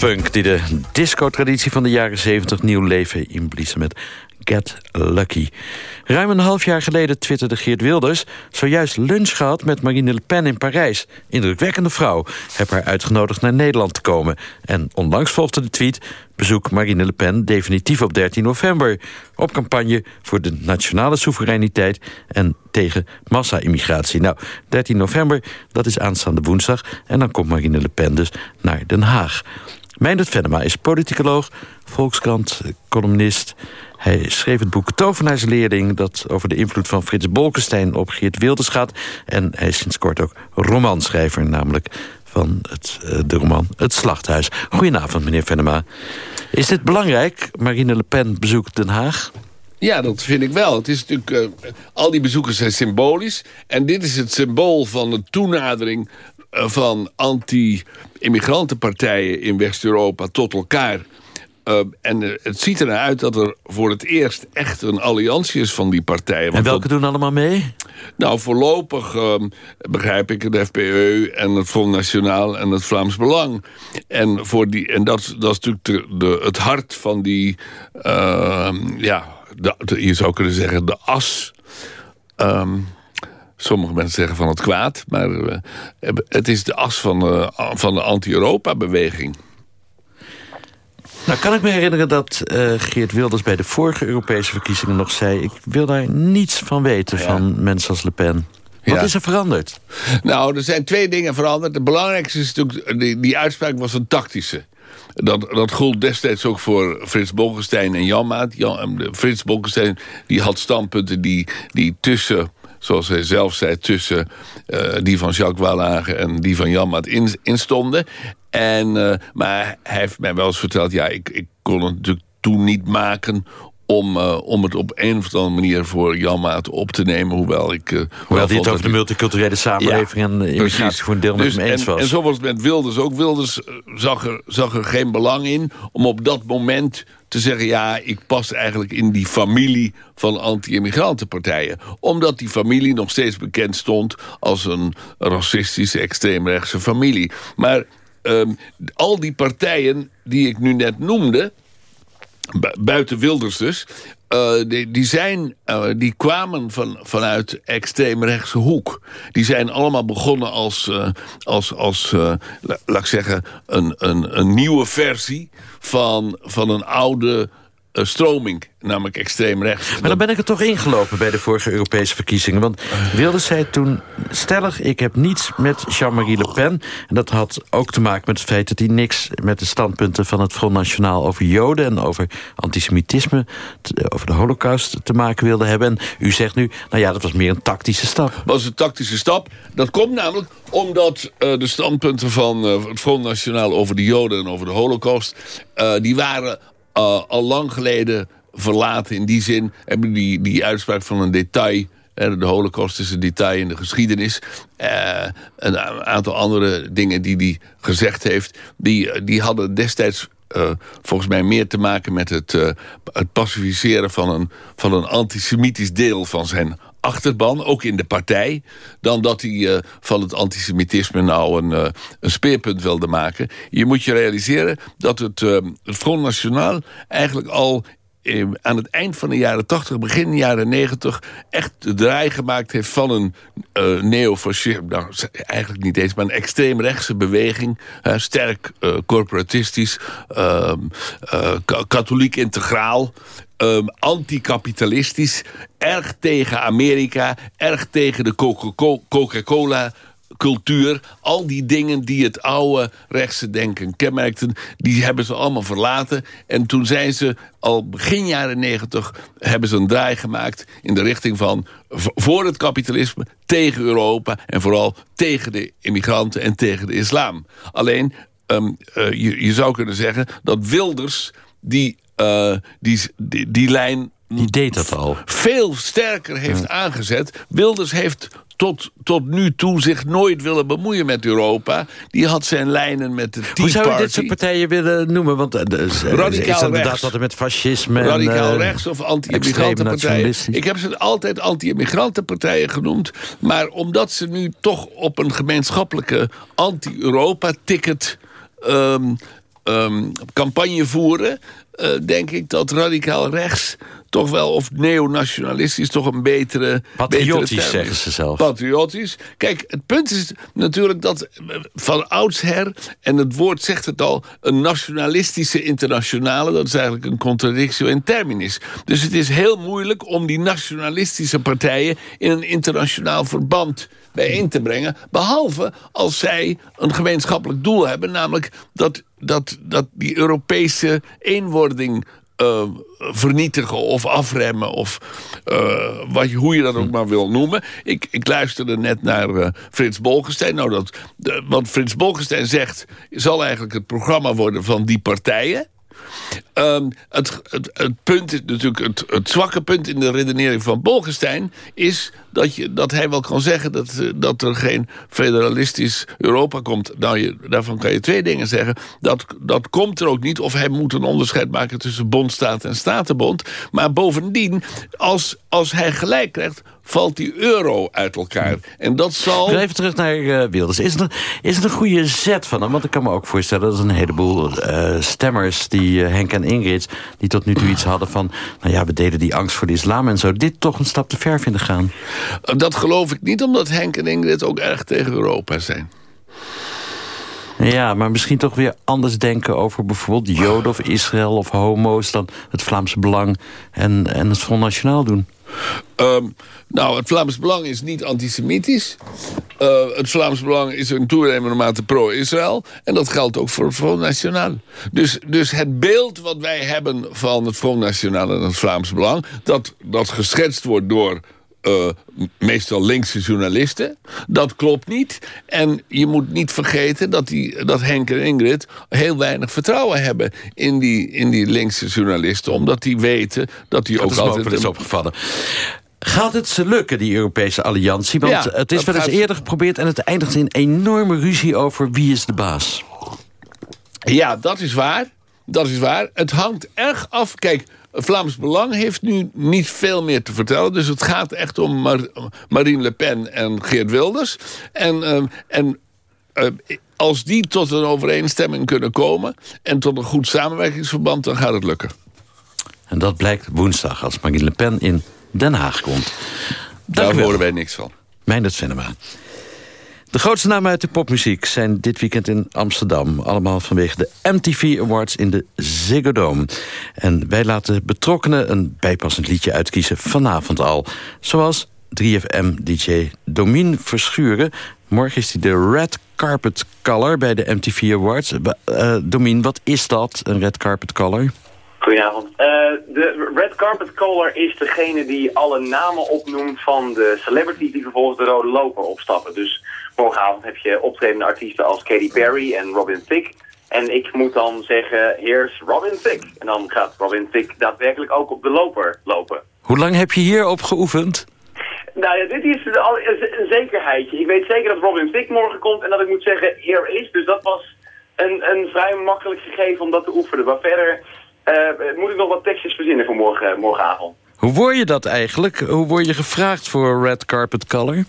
Punk, die de disco-traditie van de jaren 70 nieuw leven inbliezen met Get Lucky. Ruim een half jaar geleden twitterde Geert Wilders... zojuist lunch gehad met Marine Le Pen in Parijs. Indrukwekkende vrouw. Heb haar uitgenodigd naar Nederland te komen. En onlangs volgde de tweet... bezoek Marine Le Pen definitief op 13 november. Op campagne voor de nationale soevereiniteit... en tegen massa-immigratie. Nou, 13 november, dat is aanstaande woensdag... en dan komt Marine Le Pen dus naar Den Haag. Meindert Venema is politicoloog, Volkskrant, columnist. Hij schreef het boek Tovenaarsleerling... dat over de invloed van Frits Bolkestein op Geert Wilders gaat. En hij is sinds kort ook romanschrijver, namelijk van het, eh, de roman Het Slachthuis. Goedenavond, meneer Venema. Is dit belangrijk, Marine Le Pen bezoekt Den Haag? Ja, dat vind ik wel. Het is natuurlijk, eh, al die bezoekers zijn symbolisch. En dit is het symbool van de toenadering van anti-immigrantenpartijen in West-Europa tot elkaar. Uh, en het ziet eruit uit dat er voor het eerst echt een alliantie is van die partijen. En welke dat, doen allemaal mee? Nou, voorlopig uh, begrijp ik het FPE en het Front Nationaal en het Vlaams Belang. En, voor die, en dat, dat is natuurlijk de, de, het hart van die, ja, de, de, je zou kunnen zeggen de as... Um, Sommige mensen zeggen van het kwaad, maar uh, het is de as van, uh, van de anti-Europa-beweging. Nou, kan ik me herinneren dat uh, Geert Wilders bij de vorige Europese verkiezingen nog zei... ik wil daar niets van weten ja. van mensen als Le Pen. Wat ja. is er veranderd? Nou, er zijn twee dingen veranderd. Het belangrijkste is natuurlijk, die, die uitspraak was een tactische. Dat, dat gold destijds ook voor Frits Bolkestein en Janmaat. Jan, Frits Bolkestein die had standpunten die, die tussen zoals hij zelf zei, tussen uh, die van Jacques Wallage en die van Janmaat in, instonden. En, uh, maar hij heeft mij wel eens verteld, ja, ik, ik kon het natuurlijk toen niet maken om, uh, om het op een of andere manier voor Janmaat op te nemen. Hoewel ik... Uh, hoewel die het over de multiculturele samenleving ja, en immigratie voor een deel met me eens was. En, en zo was het met Wilders ook. Wilders zag er, zag er geen belang in om op dat moment te zeggen... ja, ik pas eigenlijk in die familie van anti-immigrantenpartijen. Omdat die familie nog steeds bekend stond... als een racistische, extreemrechtse familie. Maar um, al die partijen die ik nu net noemde... buiten Wilders dus... eh, die, die, zijn, eh, die kwamen van, vanuit extreemrechtse hoek. Die zijn allemaal begonnen als, eh, als, als la- laat ik zeggen, een, een, een nieuwe versie van, van een oude eh, stroming, namelijk extreem rechts. Maar dan ben ik er toch ingelopen bij de vorige Europese verkiezingen. Want Wilders zei toen stellig... ik heb niets met Jean-Marie Le Pen. En dat had ook te maken met het feit dat hij niks... met de standpunten van het Front Nationaal over Joden... en over antisemitisme, te- over de holocaust te maken wilde hebben. En u zegt nu, nou ja, dat was meer een tactische stap. was een tactische stap. Dat komt namelijk omdat eh, de standpunten van eh, het Front Nationaal over de Joden en over de Holocaust, eh, die waren eh, al lang geleden verlaten. In die zin hebben die, die uitspraak van een detail. De Holocaust is een detail in de geschiedenis. Eh, een aantal andere dingen die hij gezegd heeft, die, die hadden destijds eh, volgens mij meer te maken met het, het pacificeren van een, van een antisemitisch deel van zijn achterban, ook in de partij... dan dat hij eh, van het antisemitisme nou een, eh, een speerpunt wilde maken. Je moet je realiseren dat het, eh, het Front National eigenlijk al... aan het eind van de jaren 80, begin jaren 90... echt de draai gemaakt heeft van een eh neofascisme... Nou, eigenlijk niet eens, maar een extreemrechtse beweging. sterk corporatistisch, ehm, eh, ka- katholiek integraal... ehm, anticapitalistisch, erg tegen Amerika, erg tegen de Coca- Coca-Cola cultuur, al die dingen die het oude rechtse denken kenmerkten, die hebben ze allemaal verlaten. En toen zijn ze al begin jaren negentig, hebben ze een draai gemaakt in de richting van voor het kapitalisme, tegen Europa en vooral tegen de immigranten en tegen de islam. Alleen, ehm, eh, je zou kunnen zeggen dat Wilders die, eh, die, die, die lijn Die deed dat al. veel sterker heeft aangezet. Wilders heeft tot, tot nu toe zich nooit willen bemoeien met Europa. Die had zijn lijnen met de Tea Hoe zou je Party. dit soort partijen willen noemen? Want eh, de- is, Radicaal is inderdaad rechts. wat er met fascisme... en, Radicaal eh, rechts of anti-immigrantenpartijen. Ik heb ze altijd anti-immigrantenpartijen genoemd. Maar omdat ze nu toch op een gemeenschappelijke anti-Europa-ticket... ehm, ehm, campagne voeren... eh, denk ik dat radicaal rechts toch wel, of neonationalistisch... toch een betere... Patriotisch, betere zeggen ze zelf. Patriotisch. Kijk, het punt is natuurlijk dat eh, van oudsher... en het woord zegt het al... een nationalistische internationale... dat is eigenlijk een contradictio in terminis. Dus het is heel moeilijk om die nationalistische partijen... in een internationaal verband bijeen te brengen. Behalve als zij een gemeenschappelijk doel hebben... namelijk dat, dat, dat die Europese eenwording eh, vernietigen of afremmen... of eh, wat, hoe je dat ook maar wil noemen. Ik, ik luisterde net naar eh, Frits Bolkestein. Nou, dat, wat Frits Bolkestein zegt... zal eigenlijk het programma worden van die partijen... Ehm, het, het, het natuurlijk, het, het zwakke punt in de redenering van Bolkestein... is dat, je, dat hij wel kan zeggen dat, eh, dat er geen federalistisch Europa komt. Nou, je, daarvan kan je twee dingen zeggen. Dat, dat komt er ook niet, of hij moet een onderscheid maken... tussen bondstaat en statenbond. Maar bovendien, als, als hij gelijk krijgt... valt die euro uit elkaar. En dat zal... Even terug naar eh, Wilders. Is het, een, is het een goede zet van hem? Want ik kan me ook voorstellen dat een heleboel eh, stemmers... die Henk en Ingrid, die tot nu toe iets hadden van... nou ja, we deden die angst voor de islam en zo... dit toch een stap te ver vinden gaan. Dat geloof ik niet, omdat Henk en Ingrid ook erg tegen Europa zijn. Ja, maar misschien toch weer anders denken over bijvoorbeeld Joden of Israël of homo's... dan het Vlaamse Belang en, en het Front Nationaal doen. Ehm, nou, het Vlaams Belang is niet antisemitisch. Eh, het Vlaams Belang is in toenemende mate pro-Israël. En dat geldt ook voor het Front National. Dus, dus het beeld wat wij hebben van het Front National en het Vlaams Belang... dat, dat geschetst wordt door eh, meestal linkse journalisten. Dat klopt niet. En je moet niet vergeten dat, die, dat Henk en Ingrid heel weinig vertrouwen hebben in die, in die linkse journalisten. Omdat die weten dat die Dat ook is altijd... eens een- opgevallen. Gaat het ze lukken, die Europese alliantie? Want Ja, het is dat wel eens gaat- eerder geprobeerd... en het eindigt in enorme ruzie over wie is de baas. Ja, dat is waar. Dat is waar. Het hangt erg af. Kijk, Vlaams Belang heeft nu niet veel meer te vertellen. Dus het gaat echt om Mar- Marine Le Pen en Geert Wilders. En, ehm, en eh, als die tot een overeenstemming kunnen komen... en tot een goed samenwerkingsverband, dan gaat het lukken. En dat blijkt woensdag als Marine Le Pen in Den Haag komt. Dank Daar horen wij niks van. Meindert Venema. De grootste namen uit de popmuziek zijn dit weekend in Amsterdam. Allemaal vanwege de MTV Awards in de Ziggo Dome. En wij laten betrokkenen een bijpassend liedje uitkiezen vanavond al. Zoals 3FM-dj Domien Verschuren. Morgen is hij de Red Carpet Color bij de MTV Awards. Uh, Domien, wat is dat, een Red Carpet Color? Goedenavond. Uh, de Red Carpet Caller is degene die alle namen opnoemt van de celebrities die vervolgens de rode loper opstappen. Dus morgenavond heb je optredende artiesten als Katy Perry en Robin Thicke. En ik moet dan zeggen, here's Robin Thicke. En dan gaat Robin Thicke daadwerkelijk ook op de loper lopen. Hoe lang heb je hierop geoefend? Nou ja, dit is een zekerheidje. Ik weet zeker dat Robin Thicke morgen komt en dat ik moet zeggen, here is. Dus dat was een, een vrij makkelijk gegeven om dat te oefenen. Maar verder uh, moet ik nog wat tekstjes verzinnen voor morgen, morgenavond. Hoe word je dat eigenlijk? Hoe word je gevraagd voor Red Carpet Color?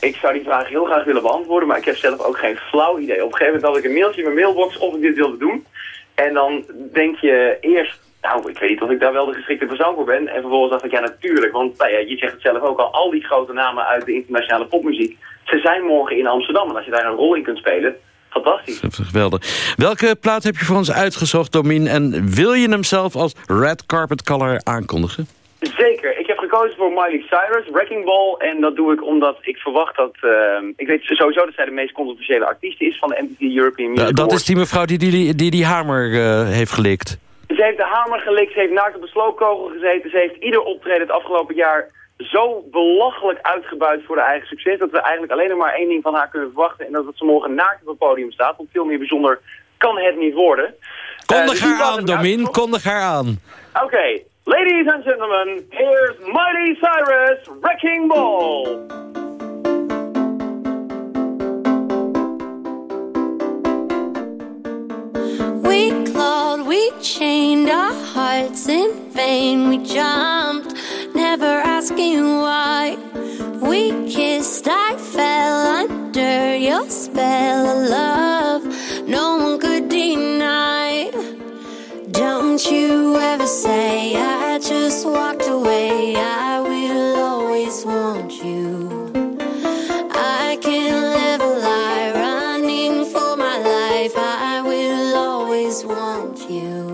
Ik zou die vraag heel graag willen beantwoorden, maar ik heb zelf ook geen flauw idee. Op een gegeven moment had ik een mailtje in mijn mailbox of ik dit wilde doen. En dan denk je eerst, nou, ik weet niet of ik daar wel de geschikte persoon voor ben. En vervolgens dacht ik, ja natuurlijk, want nou ja, je zegt het zelf ook al, al die grote namen uit de internationale popmuziek, ze zijn morgen in Amsterdam. En als je daar een rol in kunt spelen, fantastisch. Geweldig. Welke plaat heb je voor ons uitgezocht, Domien? En wil je hem zelf als Red Carpet Color aankondigen? Zeker. Gekozen voor Miley Cyrus, Wrecking Ball. En dat doe ik omdat ik verwacht dat... Uh, ik weet sowieso dat zij de meest controversiële artiest is van de MTV European Music ja, Dat is die mevrouw die die, die, die hamer uh, heeft gelikt. Ze heeft de hamer gelikt, ze heeft naakt op de sloopkogel gezeten. Ze heeft ieder optreden het afgelopen jaar zo belachelijk uitgebuit voor de eigen succes... dat we eigenlijk alleen nog maar één ding van haar kunnen verwachten... en dat het ze morgen naakt op het podium staat. Want veel meer bijzonder kan het niet worden. Kondig uh, haar aan, Domin. Kondig haar aan. Oké. Okay. Ladies and gentlemen, here's Miley Cyrus, Wrecking Ball. We clawed, we chained our hearts in vain. We jumped, never asking why. We kissed, I fell under your spell of love. No one could deny. Don't you ever say I just walked away. I will always want you. I can't live a lie running for my life. I will always want you.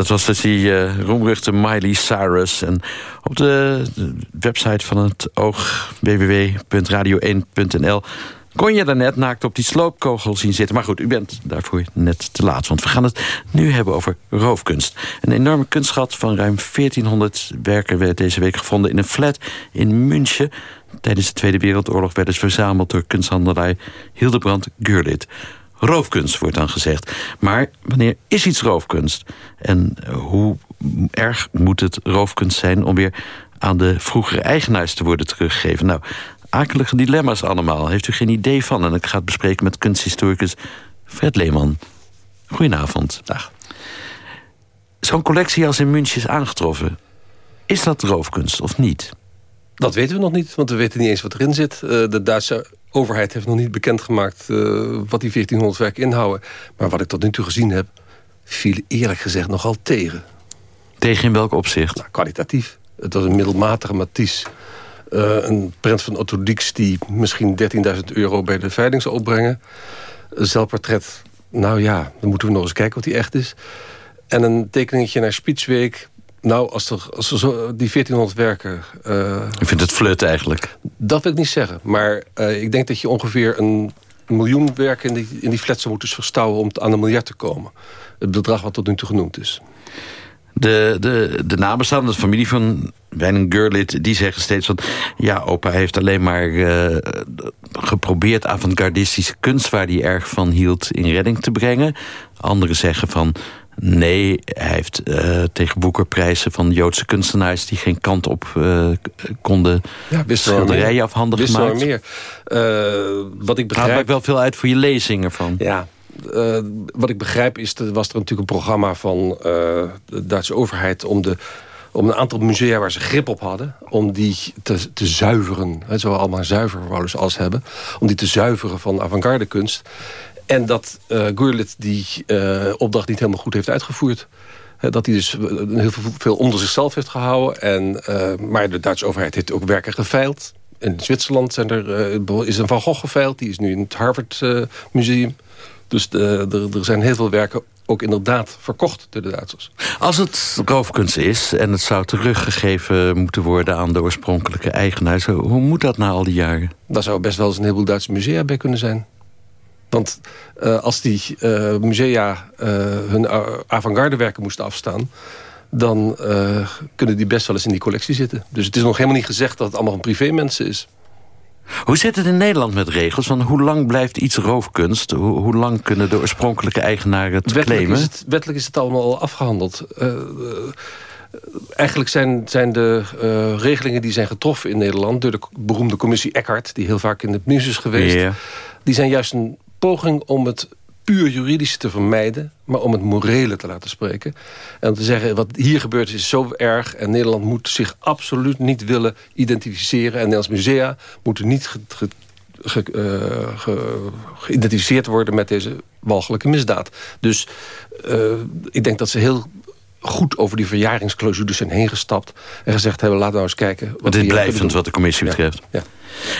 Dat was dus die uh, roemruchte Miley Cyrus. En op de, website van het oog, www.radio1.nl... kon je daarnet naakt op die sloopkogel zien zitten. Maar goed, u bent daarvoor net te laat. Want we gaan het nu hebben over roofkunst. Een enorme kunstschat van ruim 1400 werken... werd deze week gevonden in een flat in München. Tijdens de Tweede Wereldoorlog werden ze verzameld... door kunsthandelaar Hildebrand Gurlit. Roofkunst wordt dan gezegd. Maar wanneer is iets roofkunst? En hoe erg moet het roofkunst zijn om weer aan de vroegere eigenaars te worden teruggegeven? Nou, Akelige dilemma's allemaal. Heeft u geen idee van? En ik ga het bespreken met kunsthistoricus Fred Leeman. Goedenavond. Dag. Zo'n collectie als in München is aangetroffen. Is dat roofkunst of niet? Dat weten we nog niet, want we weten niet eens wat erin zit. Eh, de Duitse overheid heeft nog niet bekendgemaakt uh, wat die 1400 werken inhouden. Maar wat ik tot nu toe gezien heb, viel eerlijk gezegd nogal tegen. Tegen in welk opzicht? Nou, kwalitatief. Het was een middelmatige Matisse. Uh, een prent van Otto Dix die misschien 13.000 euro bij de veiling zou opbrengen. Een zelfportret, nou ja, dan moeten we nog eens kijken wat die echt is. En een tekeningetje naar Spitsweek. Nou, als er, als er zo, die 1400 werken... Uh, ik vind het flut eigenlijk. Dat wil ik niet zeggen. Maar uh, ik denk dat je ongeveer een miljoen werken in die, in die flats zou moeten verstouwen... om aan een miljard te komen. Het bedrag wat tot nu toe genoemd is. De, de, de nabestaanden, de familie van Wijnen Gurlit... die zeggen steeds van... ja, opa heeft alleen maar uh, geprobeerd avant-gardistische kunst... waar hij erg van hield in redding te brengen. Anderen zeggen van... Nee, hij heeft uh, tegen boekerprijzen van Joodse kunstenaars... die geen kant op uh, konden ja, schilderijen afhandig gemaakt. meer. Uh, wat ik begrijp... Haalt wel veel uit voor je lezing ervan. Ja, uh, wat ik begrijp is, er was er natuurlijk een programma van de Duitse overheid... om, de, om een aantal musea waar ze grip op hadden... om die te, te zuiveren. Hè, zo allemaal zuiver wouden ze als hebben. Om die te zuiveren van avant-garde kunst. En dat uh, Gurlit die opdracht niet helemaal goed heeft uitgevoerd. Dat hij dus heel veel onder zichzelf heeft gehouden. En, maar de Duitse overheid heeft ook werken geveild. In Zwitserland zijn er, is een Van Gogh geveild. Die is nu in het Harvard Museum. Dus er zijn heel veel werken ook inderdaad verkocht door de Duitsers. Als het roofkunst is en het zou teruggegeven moeten worden... aan de oorspronkelijke eigenaar, hoe moet dat na al die jaren? Daar zou best wel eens een heleboel Duitse musea bij kunnen zijn. Want uh, als die uh, musea uh, hun avant-garde werken moesten afstaan... dan kunnen die best wel eens in die collectie zitten. Dus het is nog helemaal niet gezegd dat het allemaal van privé mensen is. Hoe zit het in Nederland met regels? Van hoe lang blijft iets roofkunst? Hoe, hoe lang kunnen de oorspronkelijke eigenaren het wettelijk claimen? Is het, wettelijk is het allemaal al afgehandeld. Uh, uh, eigenlijk zijn, zijn de uh, regelingen die zijn getroffen in Nederland... door de beroemde commissie Eckhart... die heel vaak in het nieuws is geweest... Yeah. die zijn juist een poging om het puur juridische te vermijden... maar om het morele te laten spreken. En te zeggen, wat hier gebeurt is zo erg... en Nederland moet zich absoluut niet willen identificeren... en Nederlands musea moeten niet ge, geïdentificeerd worden... met deze walgelijke misdaad. Dus uh, ik denk dat ze heel goed over die verjaringsclausules zijn heen gestapt... en gezegd hebben, laten we nou eens kijken... Wat dit blijvend wat de commissie betreft. Ja, ja.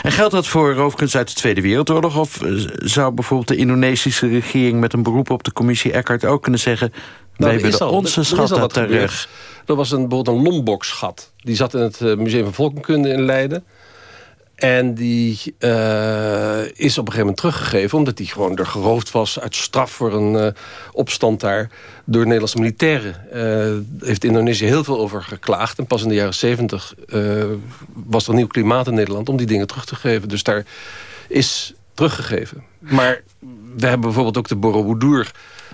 En geldt dat voor roofkunst uit de Tweede Wereldoorlog? Of zou bijvoorbeeld de Indonesische regering... met een beroep op de commissie Eckhart ook kunnen zeggen... Nou, wij hebben onze schat dat terug. Er was een, bijvoorbeeld een Lombok-schat. Die zat in het Museum van Volkenkunde in Leiden. En die uh, is op een gegeven moment teruggegeven... omdat die gewoon er geroofd was uit straf voor een uh, opstand daar... door Nederlandse militairen. Uh, heeft Indonesië heel veel over geklaagd. En pas in de jaren zeventig was er een nieuw klimaat in Nederland... om die dingen terug te geven. Dus daar is teruggegeven. Maar we hebben bijvoorbeeld ook de Borobudur...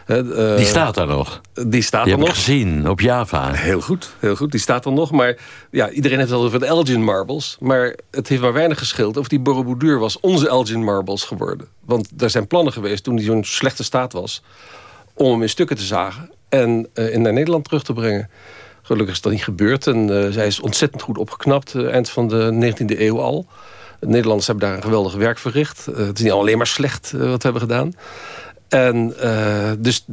Uh, die staat daar nog? Die staat die er nog. gezien op Java. Heel goed, heel goed. Die staat er nog. Maar ja, iedereen heeft het over de Elgin Marbles. Maar het heeft maar weinig gescheeld of die Borobudur was onze Elgin Marbles geworden. Want er zijn plannen geweest toen die zo'n slechte staat was... om hem in stukken te zagen en uh, in naar Nederland terug te brengen. Gelukkig is dat niet gebeurd. En uh, zij is ontzettend goed opgeknapt, eind van de 19e eeuw al. De Nederlanders hebben daar een geweldig werk verricht. het is niet alleen maar slecht wat we hebben gedaan. En uh, dus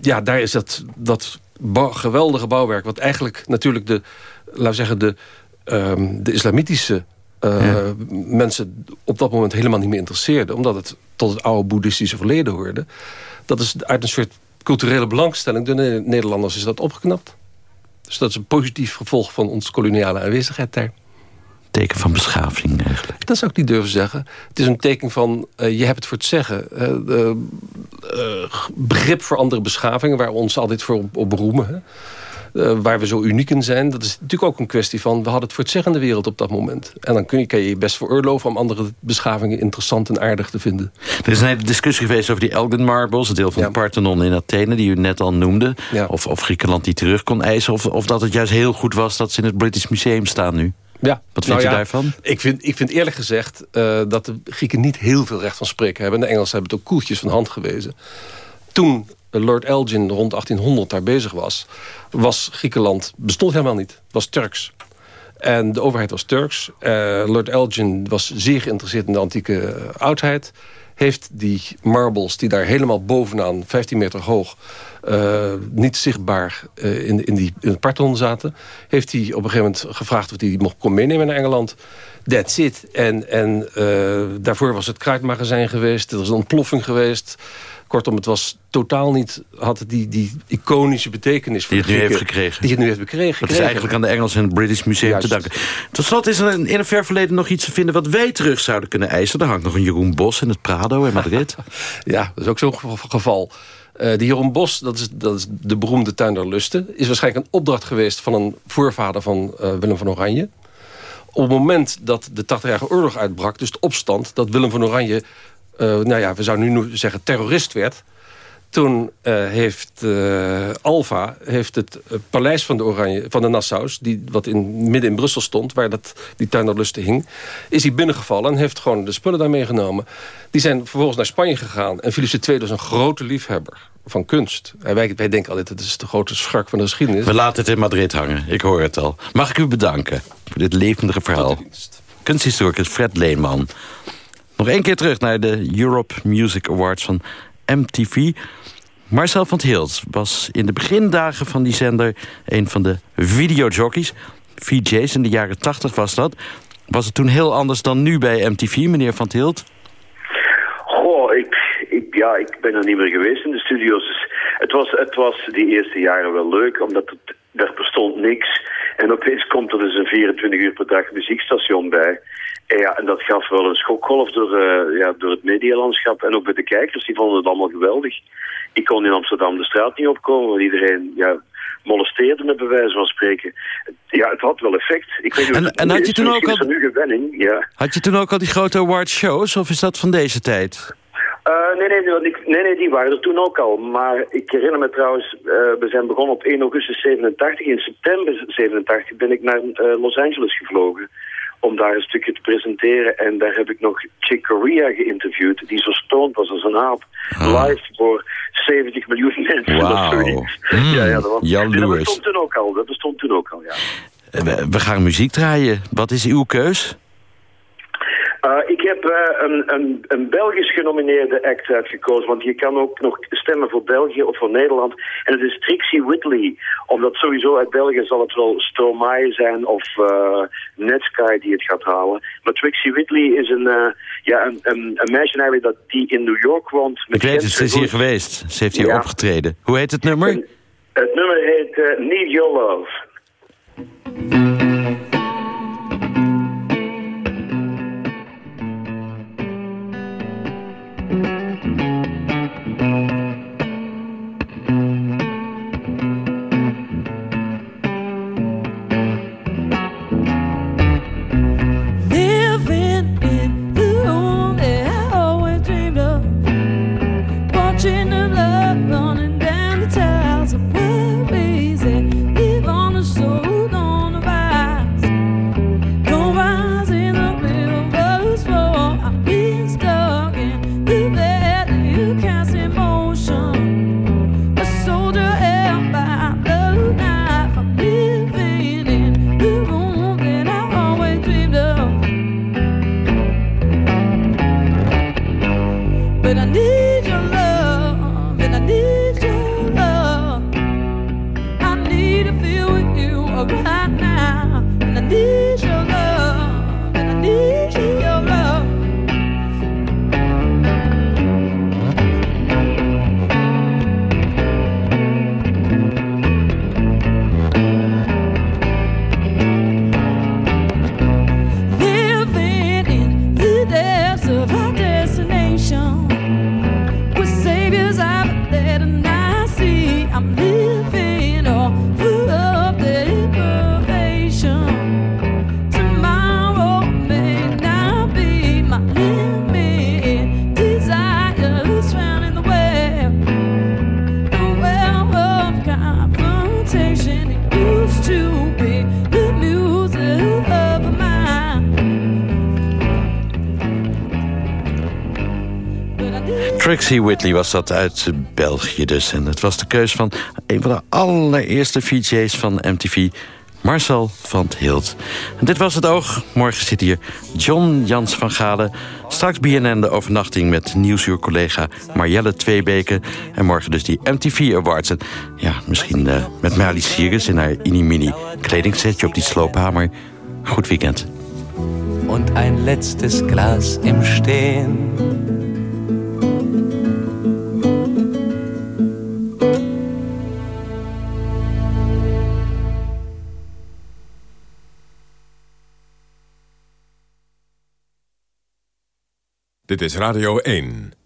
ja, daar is dat, dat bouw, geweldige bouwwerk... wat eigenlijk natuurlijk de, laten we zeggen, de, um, de islamitische uh, ja. mensen op dat moment helemaal niet meer interesseerde. Omdat het tot het oude boeddhistische verleden hoorde. Dat is uit een soort culturele belangstelling. De Nederlanders is dat opgeknapt. Dus dat is een positief gevolg van onze koloniale aanwezigheid daar teken van beschaving eigenlijk. Dat zou ik niet durven zeggen. Het is een teken van, uh, je hebt het voor het zeggen. Uh, uh, begrip voor andere beschavingen, waar we ons altijd voor op, op beroemen. Hè? waar we zo uniek in zijn. Dat is natuurlijk ook een kwestie van... we hadden het voor het zeggen in de wereld op dat moment. En dan kun je, kan je je best veroorloven... om andere beschavingen interessant en aardig te vinden. Er is een hele discussie geweest over die Elgin Marbles... het deel van ja. de Parthenon in Athene, die u net al noemde. Ja. Of, of Griekenland die terug kon eisen. Of, of dat het juist heel goed was dat ze in het British Museum staan nu. Ja. Wat vind Nou je ja, daarvan? Ik vind, ik vind eerlijk gezegd eh, dat de Grieken niet heel veel recht van spreken hebben. En de Engelsen hebben het ook koeltjes van hand gewezen. Toen Lord Elgin rond 1800 daar bezig was... was Griekenland, bestond helemaal niet. was Turks. En de overheid was Turks. Eh, Lord Elgin was zeer geïnteresseerd in de antieke oudheid. Heeft die marbles die daar helemaal bovenaan, 15 meter hoog... eh, niet zichtbaar eh, in, in, die, in het Parthenon zaten... heeft hij op een gegeven moment gevraagd of hij die mocht kon meenemen naar Engeland. That's it. En, en eh, daarvoor was het kruidmagazijn geweest. Er was een ontploffing geweest. Kortom, het was totaal niet, had het die, die iconische betekenis voor Die het de nu heeft gekregen. Die het nu heeft gekregen. Dat is eigenlijk aan de Engelsen en het British Museum te danken. Tot slot is er in een ver verleden nog iets te vinden... wat wij terug zouden kunnen eisen. Er hangt nog een Jeroen Bos in het Prado in Madrid. Ja, dat is ook zo'n geval-. Eh die Jeroen Bos, dat is, dat is de beroemde tuin der lusten... is waarschijnlijk een opdracht geweest van een voorvader van eh, Willem van Oranje. Op het moment dat de 80-jarige oorlog uitbrak, dus de opstand... dat Willem van Oranje, nou ja, we zouden nu zeggen terrorist werd... Toen eh, heeft eh, Alva heeft het eh, paleis van de, Oranje, van de Nassau's... Die, wat in, midden in Brussel stond, waar dat, die lusten hing... is hij binnengevallen en heeft gewoon de spullen daar meegenomen. Die zijn vervolgens naar Spanje gegaan. En Philips II was een grote liefhebber van kunst. En wij, wij denken altijd, dat is de grote schurk van de geschiedenis. We laten het in Madrid hangen, ik hoor het al. Mag ik u bedanken voor dit levendige verhaal. Kunsthistoricus Fred Leenman. Nog één keer terug naar de Europe Music Awards van MTV. Marcel van Hilt was in de begindagen van die zender... een van de videojockeys. VJ's in de jaren 80 was dat. Was het toen heel anders dan nu bij MTV, meneer van Hilt? Goh, ik, ik, ja, ik ben er niet meer geweest in de studio's. Dus het, was, het was die eerste jaren wel leuk, omdat het, er bestond niks. En opeens komt er dus een 24 uur per dag muziekstation bij. En, ja, en dat gaf wel een schokgolf door, eh, ja, door het medialandschap. En ook bij de kijkers, die vonden het allemaal geweldig. Ik kon in Amsterdam de straat niet opkomen, want iedereen ja, molesteerde me bij wijze van spreken. Ja, het had wel effect. Ik weet niet En- en had is, je toen ook al- gewenning, ja. Had je toen ook al die grote awardshows, of is dat van deze tijd? Eh, nee, nee, nee, nee, nee, die waren er toen ook al. Maar ik herinner me trouwens, eh, we zijn begonnen op 1 augustus 87. In september 87 ben ik naar Los Angeles gevlogen om daar een stukje te presenteren. En daar heb ik nog Chick Corea geïnterviewd, die zo stoned was als een aap. Live voor 70 miljoen mensen of Wauw. zoiets. Mm, ja, ja, dat, was, dat bestond toen ook al. Dat bestond toen ook al, ja. Eh, We, we gaan muziek draaien. Wat is uw keus? Uh, ik heb uh, een, een, een Belgisch genomineerde act uitgekozen, want je kan ook nog stemmen voor België of voor Nederland. En het is Trixie Whitley, omdat sowieso uit België zal het wel Stromae zijn of uh, Netsky die het gaat halen. Maar Trixie Whitley is een, ja, een, een, een meisje eigenlijk dat die in New York woont. Ik weet het, ze is hier geweest. Ze heeft hier Ja. opgetreden. Hoe heet het nummer? Het nummer heet Need Your Love. Trixie Whitley was dat uit België dus. En het was de keus van een van de allereerste VJ's van MTV... Marcel van het Hilt. En dit was het oog. Morgen zit hier John Jans van Galen. Straks BNN de overnachting met nieuwsuur-collega Marjelle Tweebeke. En morgen dus die MTV Awards. En ja, misschien uh, met Marlie Sieris in haar mini-mini kledingsetje op die sloophamer. Goed weekend. Und ein letztes Glas im Stehen. Dit is Radio 1.